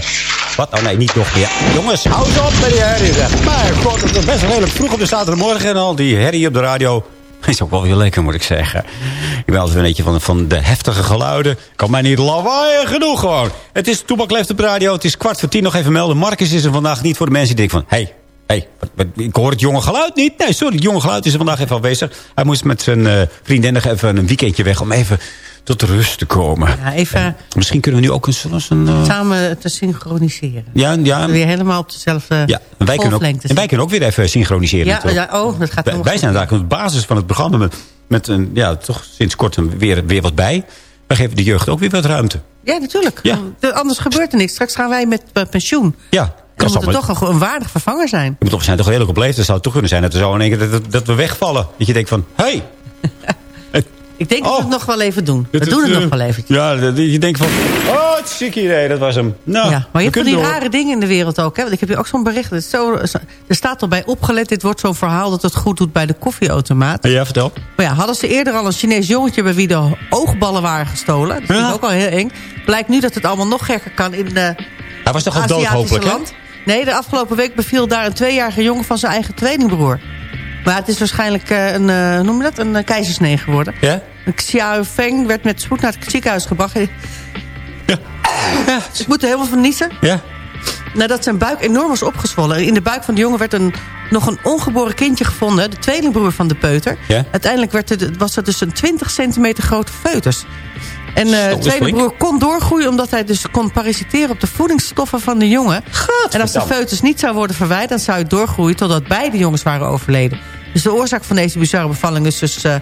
wat? Oh nee, niet nog meer. Jongens, hou op met die herrie. zeg. Maar god, het is best redelijk vroeg op de zaterdagmorgen en al die herrie op de radio. Is ook wel weer lekker, moet ik zeggen. Ik ben altijd een beetje van, van de heftige geluiden. Kan mij niet lawaaien genoeg gewoon. Het is Toebak leeft op de radio. Het is kwart voor tien. Nog even melden. Marcus is er vandaag niet voor de mensen die denken van... Hey, hey, wat- wat- ik hoor het jonge geluid niet. Nee, sorry, het jonge geluid is er vandaag even aanwezig. Hij moest met zijn eh vriendin nog even een weekendje weg... om even tot rust te komen. Ja, even Misschien kunnen we nu ook een... een eh, samen te synchroniseren. ja, ja, Weer helemaal op dezelfde ja. En wij, kunnen ook, en wij kunnen ook weer even synchroniseren. Ja, oh, dat gaat wij, wij zijn eigenlijk op basis van het programma met, met een, ja, toch sinds kort een, weer, weer wat bij. Wij geven de jeugd ook weer wat ruimte. Ja, natuurlijk. Ja. De- Anders gebeurt er niks. Straks gaan wij met eh, pensioen. Ja, Dan dat moet toch een, een waardig vervanger zijn. We zijn toch redelijk op leeftijd. Het zou toch kunnen zijn dat, er zo in één keer dat we wegvallen. Dat je denkt van, hé. Hey, Ik denk dat we het nog wel even doen. We doen het eh, nog wel even. Ja, je denkt van, oh, het ziek idee, dat was hem. Nou, ja, maar je hebt van die door. rare dingen in de wereld ook. Hè? Want ik heb hier ook zo'n bericht. Zo, er staat al bij opgelet. Dit wordt zo'n verhaal dat het goed doet bij de koffieautomaat. Ja, vertel. Maar ja, hadden ze eerder al een Chinees jongetje... bij wie de oogballen waren gestolen. Dat vind ik Ja. ook al heel eng. Blijkt nu dat het allemaal nog gekker kan in de Hij was toch al dood, hopelijk, hè? Nee, de afgelopen week beviel daar een tweejarige jongen... van zijn eigen tweelingbroer. Maar het is waarschijnlijk eh, een, hoe noem je dat? een eh, keizersnee geworden. Ja? Xiao Feng werd met spoed naar het ziekenhuis gebracht. Ja. Ik moet er helemaal van niezen. Ja? Nadat zijn buik enorm was opgezwollen. In de buik van de jongen werd een, nog een ongeboren kindje gevonden. De tweelingbroer van de peuter. Ja? Uiteindelijk werd het, was het dus een 20 centimeter grote foetus. En eh, de dat is tweelingbroer kon doorgroeien... omdat hij dus kon parasiteren op de voedingsstoffen van de jongen. En als de foetus niet zou worden verwijderd... dan zou hij doorgroeien totdat beide jongens waren overleden. Dus de oorzaak van deze bizarre bevalling is dus... eh,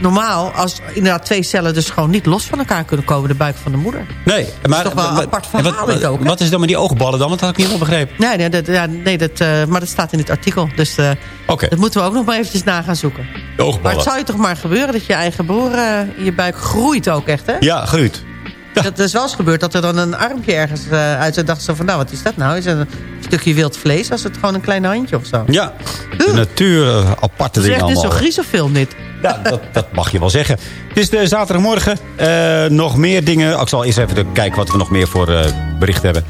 normaal als inderdaad twee cellen dus gewoon niet los van elkaar kunnen komen... de buik van de moeder. Nee, maar... toch wel apart verhaal wat, ook, wat is dan met die oogballen dan? Want dat had ik niet helemaal begrepen. Nee, nee, dat, ja, nee dat, eh, maar dat staat in het artikel. Dus eh, dat moeten we ook nog maar eventjes na gaan zoeken. De Maar oogballen. het zou je toch maar gebeuren dat je eigen broer eh, in je buik groeit ook echt, hè? Ja, Gruut. Dat is wel eens gebeurd dat er dan een armpje ergens eh, uit... en dacht zo van, nou, wat is dat nou? Is het een stukje wild vlees? Was het gewoon een klein handje of zo? Ja, de natuur, eh, aparte Het is dingen echt allemaal. zo'n griezelfilm dit. Ja, dat, dat mag je wel zeggen. Het is de zaterdagmorgen. Eh, nog meer dingen. Ik zal eerst even kijken wat we nog meer voor eh, bericht hebben.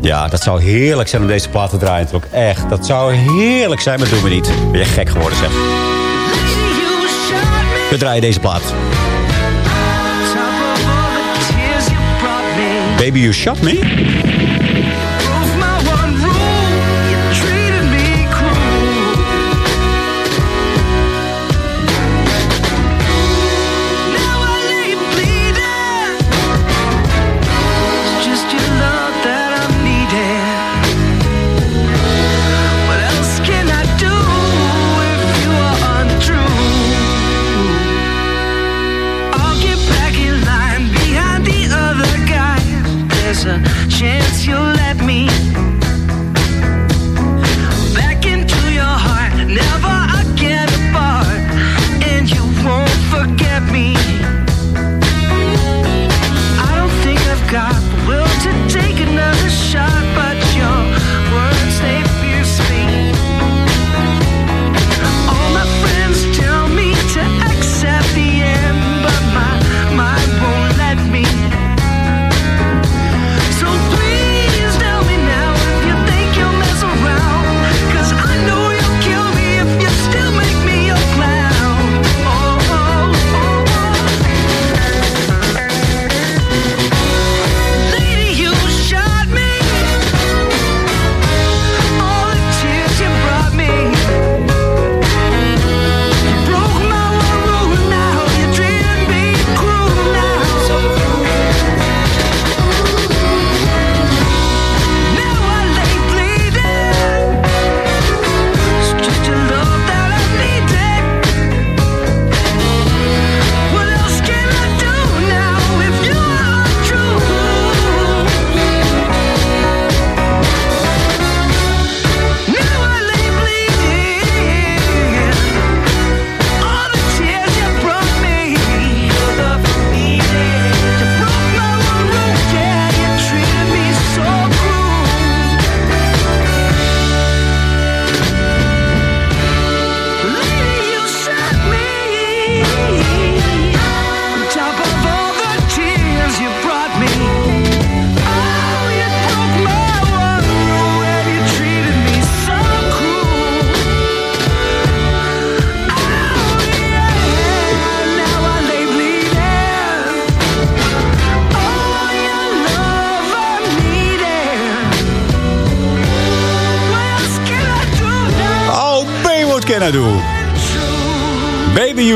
Ja, dat zou heerlijk zijn om deze plaat te draaien. Echt, dat zou heerlijk zijn, maar doen we niet. Ben je gek geworden, zeg. We draaien deze plaat. Baby, you shot me?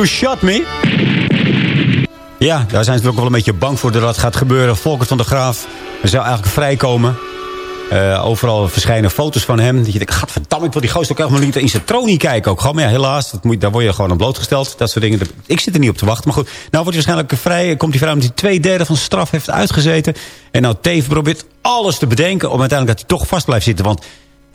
Shot me. Ja, daar zijn ze ook wel een beetje bang voor dat dat gaat gebeuren. Volkert van de Graaf zou eigenlijk vrijkomen. Eh, overal verschijnen foto's van hem. Dat je denkt, gadverdamme, ik wil die gozer ook maar niet in zijn tronie kijken. Ook maar ja, helaas, dat moet, daar word je gewoon aan blootgesteld. Dat soort dingen. Ik zit er niet op te wachten. Maar goed, nou wordt hij waarschijnlijk vrij. Komt hij vrij omdat hij twee derde van straf heeft uitgezeten. En nou Teven probeert alles te bedenken om uiteindelijk dat hij toch vast blijft zitten. Want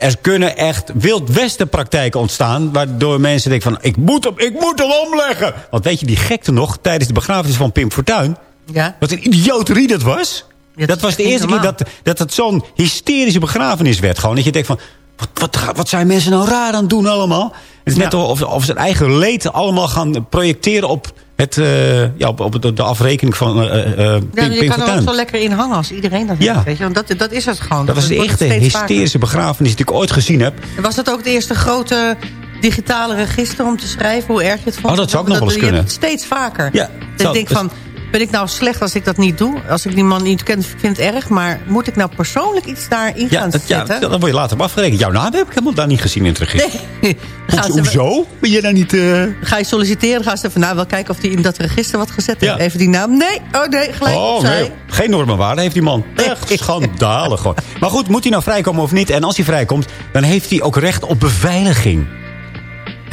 er kunnen echt Wild Westen praktijken ontstaan... waardoor mensen denken van, ik moet hem, ik moet hem omleggen. Want weet je die gekte nog, tijdens de begrafenis van Pim Fortuyn... Ja. wat een idioterie dat was... Ja, dat was de eerste keer dat, dat het zo'n hysterische begrafenis werd. Gewoon dat je denkt van, wat, wat, wat zijn mensen nou raar aan het doen allemaal? Het is net of, of ze hun eigen leed allemaal gaan projecteren op, het, eh, ja, op, op de, de afrekening van Ja, Pim, je kan er ook zo lekker in hangen als iedereen dat Ja. heeft. Weet je? Want dat, dat is het gewoon. Dat was de echte vaker. hysterische begrafenis die ik ooit gezien heb. En Was dat ook het eerste grote digitale register om te schrijven? Hoe erg je het vond? Oh, dat zou ook nog wel eens je hebt kunnen. het steeds vaker. Ja, zo, ik denk van, ben ik nou slecht als ik dat niet doe? Als ik die man niet ken, vind ik het erg. Maar moet ik nou persoonlijk iets daarin Ja, gaan dat, ja, zetten? dan word je later op afgerekend. Jouw naam heb ik helemaal daar niet gezien in het register. Nee. Ze- Hoezo? Ben je daar niet... eh, Ga je solliciteren, gaan ze even nou, wel kijken of die in dat register wat gezet Ja. heeft. Even die naam. Nee, oh nee, gelijk Oh opzij. nee, geen normenwaarde heeft die man. Echt schandalig gewoon. Maar goed, moet hij nou vrijkomen of niet? En als hij vrijkomt, dan heeft hij ook recht op beveiliging.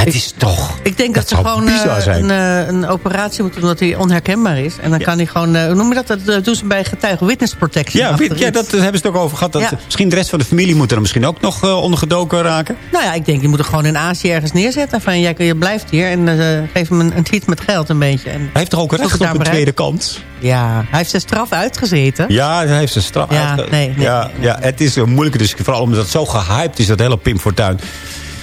Het is toch... Ik denk dat, Dat ze gewoon eh, een, eh, een operatie moeten doen dat hij onherkenbaar is. En dan kan hij gewoon, eh, hoe noem je dat? Dat doen ze bij getuigen witness protection. Ja, achter ja, dat hebben ze het ook over gehad. Dat Ja. Misschien de rest van de familie moet er misschien ook nog uh, ondergedoken raken. Nou ja, ik denk, je moet er gewoon in Azië ergens neerzetten. Van, jij, je blijft hier en geef hem een, een tweet met geld een beetje. En Hij heeft toch ook recht op daar een tweede kans? Ja, hij heeft zijn straf uitgezeten. Ja, hij heeft zijn straf Ja, uitge- nee, nee, ja, nee. ja, het is een moeilijke discussie. Vooral omdat het zo gehyped is, dat hele Pim Fortuyn.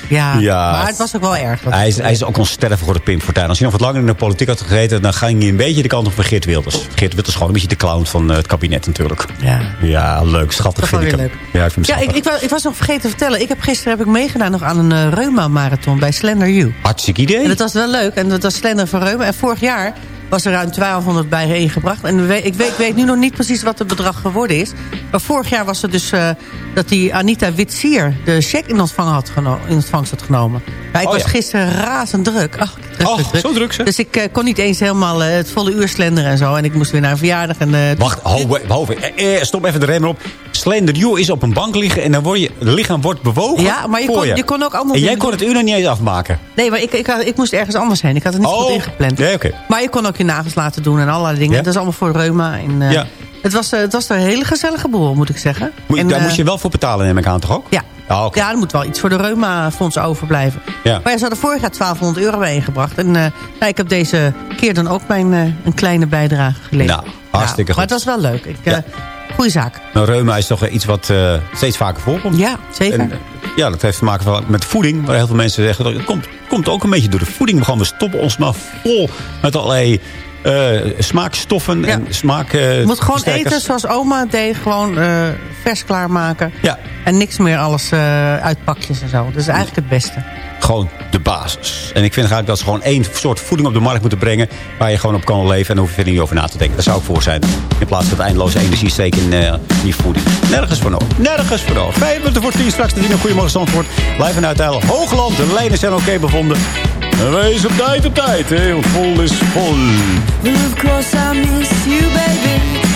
Ja, Ja. maar het was ook wel erg. Hij is, hij is ook onsterfelijk voor de Pim Fortuyn. Als hij nog wat langer in de politiek had gezeten... dan ging hij een beetje de kant op van Geert Wilders. Geert Wilders is gewoon een beetje de clown van eh, het kabinet natuurlijk. Ja. Ja, leuk. Schattig vind ik hem. weer Ja, ik vind hem Ja, ik, ik, was, ik was nog vergeten te vertellen. Ik heb gisteren heb ik meegedaan nog aan een eh, Reuma-marathon bij Slender U. Hartstikke idee. En dat was wel leuk. En dat was Slender van Reuma. En vorig jaar was er ruim 1200 bijeengebracht. En ik weet, ik weet nu nog niet precies wat het bedrag geworden is. Maar vorig jaar was het dus eh, dat die Anita Witsier de cheque in, ontvang had in ontvangst had genomen. Ik Oh, was ja. gisteren razend druk. Ach, druk, Och, druk, druk. zo druk, zeg. Dus ik eh, kon niet eens helemaal eh, het volle uur slenderen en zo. En ik moest weer naar een verjaardag. En, eh, Wacht, ho, ho, eh, stop even de rem erop. Slender You is op een bank liggen en dan word je, het lichaam wordt bewogen Ja, maar je kon, je. je kon ook anders En jij kon het uur nog niet eens afmaken. Nee, maar ik, ik, ik moest ergens anders heen. Ik had het niet goed ingepland. Nee, oké. Maar je kon ook je nagels laten doen en allerlei dingen. Ja? Dat is allemaal voor reuma. En, Ja. Het, was, eh, het was een hele gezellige boel, moet ik zeggen. Moet, en, daar eh, moest je wel voor betalen, neem ik aan, toch ook? Ja. Ah. Ja, er moet wel iets voor de reuma-fonds overblijven. Ja. Maar ja, ze hadden vorig jaar 1200 euro bij ingebracht. En eh, ja, ik heb deze keer dan ook mijn, eh, een kleine bijdrage geleverd. Nou, hartstikke Maar goed. het was wel leuk. Ik, eh, Ja. Goeie zaak. Nou, reuma is toch eh, iets wat eh, steeds vaker voorkomt. Ja, zeker. En, eh, ja, dat heeft te maken met voeding. Waar heel veel mensen zeggen, dat komt, komt ook een beetje door de voeding. We, gaan, we stoppen ons maar vol met allerlei eh, smaakstoffen Ja. en smaak je moet gewoon eten zoals oma deed. Gewoon eh, vers klaarmaken. Ja. En niks meer alles eh, uit pakjes en zo. Dat is eigenlijk het beste. Gewoon de basis. En ik vind eigenlijk dat ze gewoon één soort voeding op de markt moeten brengen... waar je gewoon op kan leven en daar hoef je verder niet over na te denken. Daar zou ik voor zijn. In plaats van het eindeloze energie steken in eh, die voeding. Nergens voor nodig. Nergens voor nodig. Vijf minuten voor tien straks te zien. Een goede Zandvoort. Live uiteilen. Hoogland. De lijnen zijn oké bevonden. Wees op tijd op tijd. Want vol is vol. Of course I miss you, baby.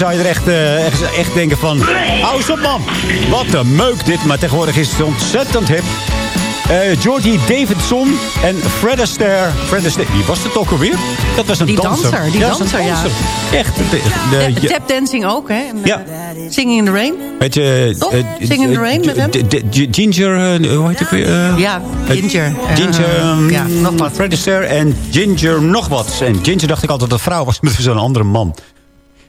Zou je er echt, eh, echt, echt denken van... Hou eens op, man. Wat een meuk dit. Maar tegenwoordig is het ontzettend hip. Eh Georgie Davidson en Fred Astaire. Fred Astaire. Wie was het ook alweer? Dat was een Die danser. danser, die Ja, danser, ja. Echt. De, de, ja, Tapdancing ook, hè? En, Ja. eh, Singing in the Rain. Weet je... Toch? eh, Sing in the Rain met hem? Ginger... eh, hoe heet het weer? Eh, Ja, Ginger. eh, Ginger... Eh, ehm, ja, nog wat. Fred Astaire en Ginger nog wat. En Ginger dacht ik altijd dat een vrouw was met zo'n andere man.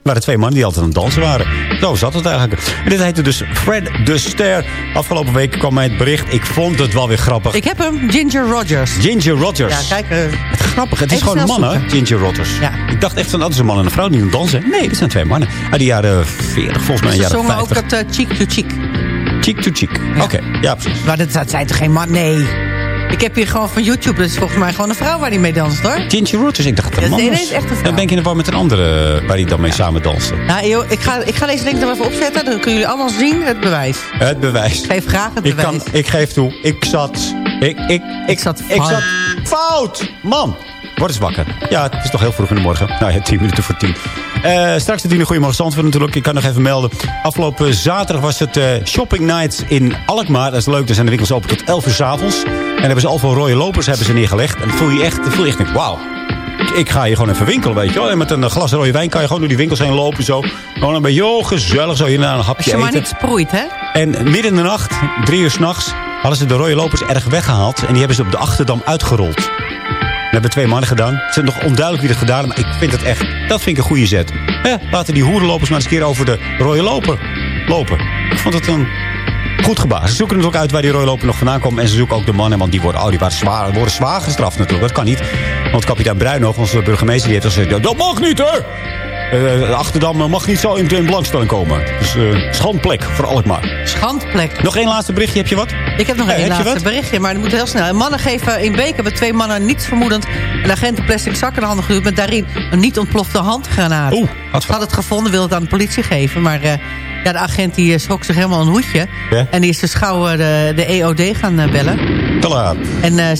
Er waren twee mannen die altijd aan het dansen waren. Zo zat het eigenlijk. En dit heette dus Fred Astaire. Afgelopen week kwam mij het bericht. Ik vond het wel weer grappig. Ik heb hem, Ginger Rogers. Ginger Rogers. Ja, kijk. eh, Grappig, het is gewoon een man, hè? Ginger Rogers. Ja. Ik dacht echt van, dat is een man en een vrouw die aan het dansen. Nee, dit zijn twee mannen. Uit de jaren 40, volgens mij, ze jaren zongen ook 50. dat eh, cheek to cheek. Cheek to cheek. Oké, ja, precies. Maar dat, dat zijn toch geen man? Nee. Ik heb hier gewoon van YouTube, dat is volgens mij gewoon een vrouw waar die mee danst, hoor. Ginger Rogers, ik dacht dat het een Ja, man nee, was. nee, het is echt een vrouw. Dan ben ik in de war met een andere eh, waar die dan mee samen dansen. Nou, joh, ik, ga, ik ga deze link er even opzetten, dan kunnen jullie allemaal zien het bewijs. Het bewijs. Geef graag het Ik, bewijs. kan, ik geef toe, ik zat... Ik, ik, ik, zat ik fout. zat fout! Man, word eens wakker. Ja, het is toch heel vroeg in de morgen. Nou ja, tien minuten voor tien. Eh, straks de tien Goedemorgen Zandvoort natuurlijk. Ik kan nog even melden. Afgelopen zaterdag was het eh, Shopping Night in Alkmaar. Dat is leuk, daar zijn de winkels open tot 11 uur s'avonds. En hebben ze al veel rode lopers hebben ze neergelegd. En dan voel je echt, dan voel je echt, wauw. Ik, ga hier gewoon even winkelen, weet je wel. En met een glas rode wijn kan je gewoon door die winkels heen lopen zo. Gewoon een beetje, joh, gezellig zo hier naar een Als hapje je maar eten. niet sproeit, hè? En midden in de nacht, drie uur s'nachts, hadden ze de rode lopers erg weggehaald. En die hebben ze op de Achterdam uitgerold. Dat hebben twee mannen gedaan. Het is nog onduidelijk wie dat gedaan heeft, maar ik vind het echt, dat vind ik een goede zet. Laten die hoerenlopers maar eens een keer over de rode loper lopen. Ik vond het een goed gebaar. Ze zoeken natuurlijk uit waar die rode loper nog vandaan komt. En ze zoeken ook de mannen, want die worden, oh, die waren zwaar, worden zwaar gestraft natuurlijk. Dat kan niet. Want kapitein Bruinhoog, onze burgemeester, die heeft al gezegd, dat mag niet hè! Eh, Achterdam mag niet zo in, in belangstelling komen. Dus eh schandplek voor Alkmaar. Schandplek. Nog één laatste berichtje, heb je wat? Ik heb nog één laatste berichtje, maar dat moet heel snel. Mannen geven in Beek hebben twee mannen niets vermoedend... een agent een plastic zak in de handen geduwd... met daarin een niet ontplofte handgranaat. Oeh, had het gevonden, wilde het aan de politie geven... maar eh, ja, de agent die eh, schrok zich helemaal een hoedje... Ja. en die is dus gauw eh, de, de EOD gaan eh, bellen. Te laat. En eh,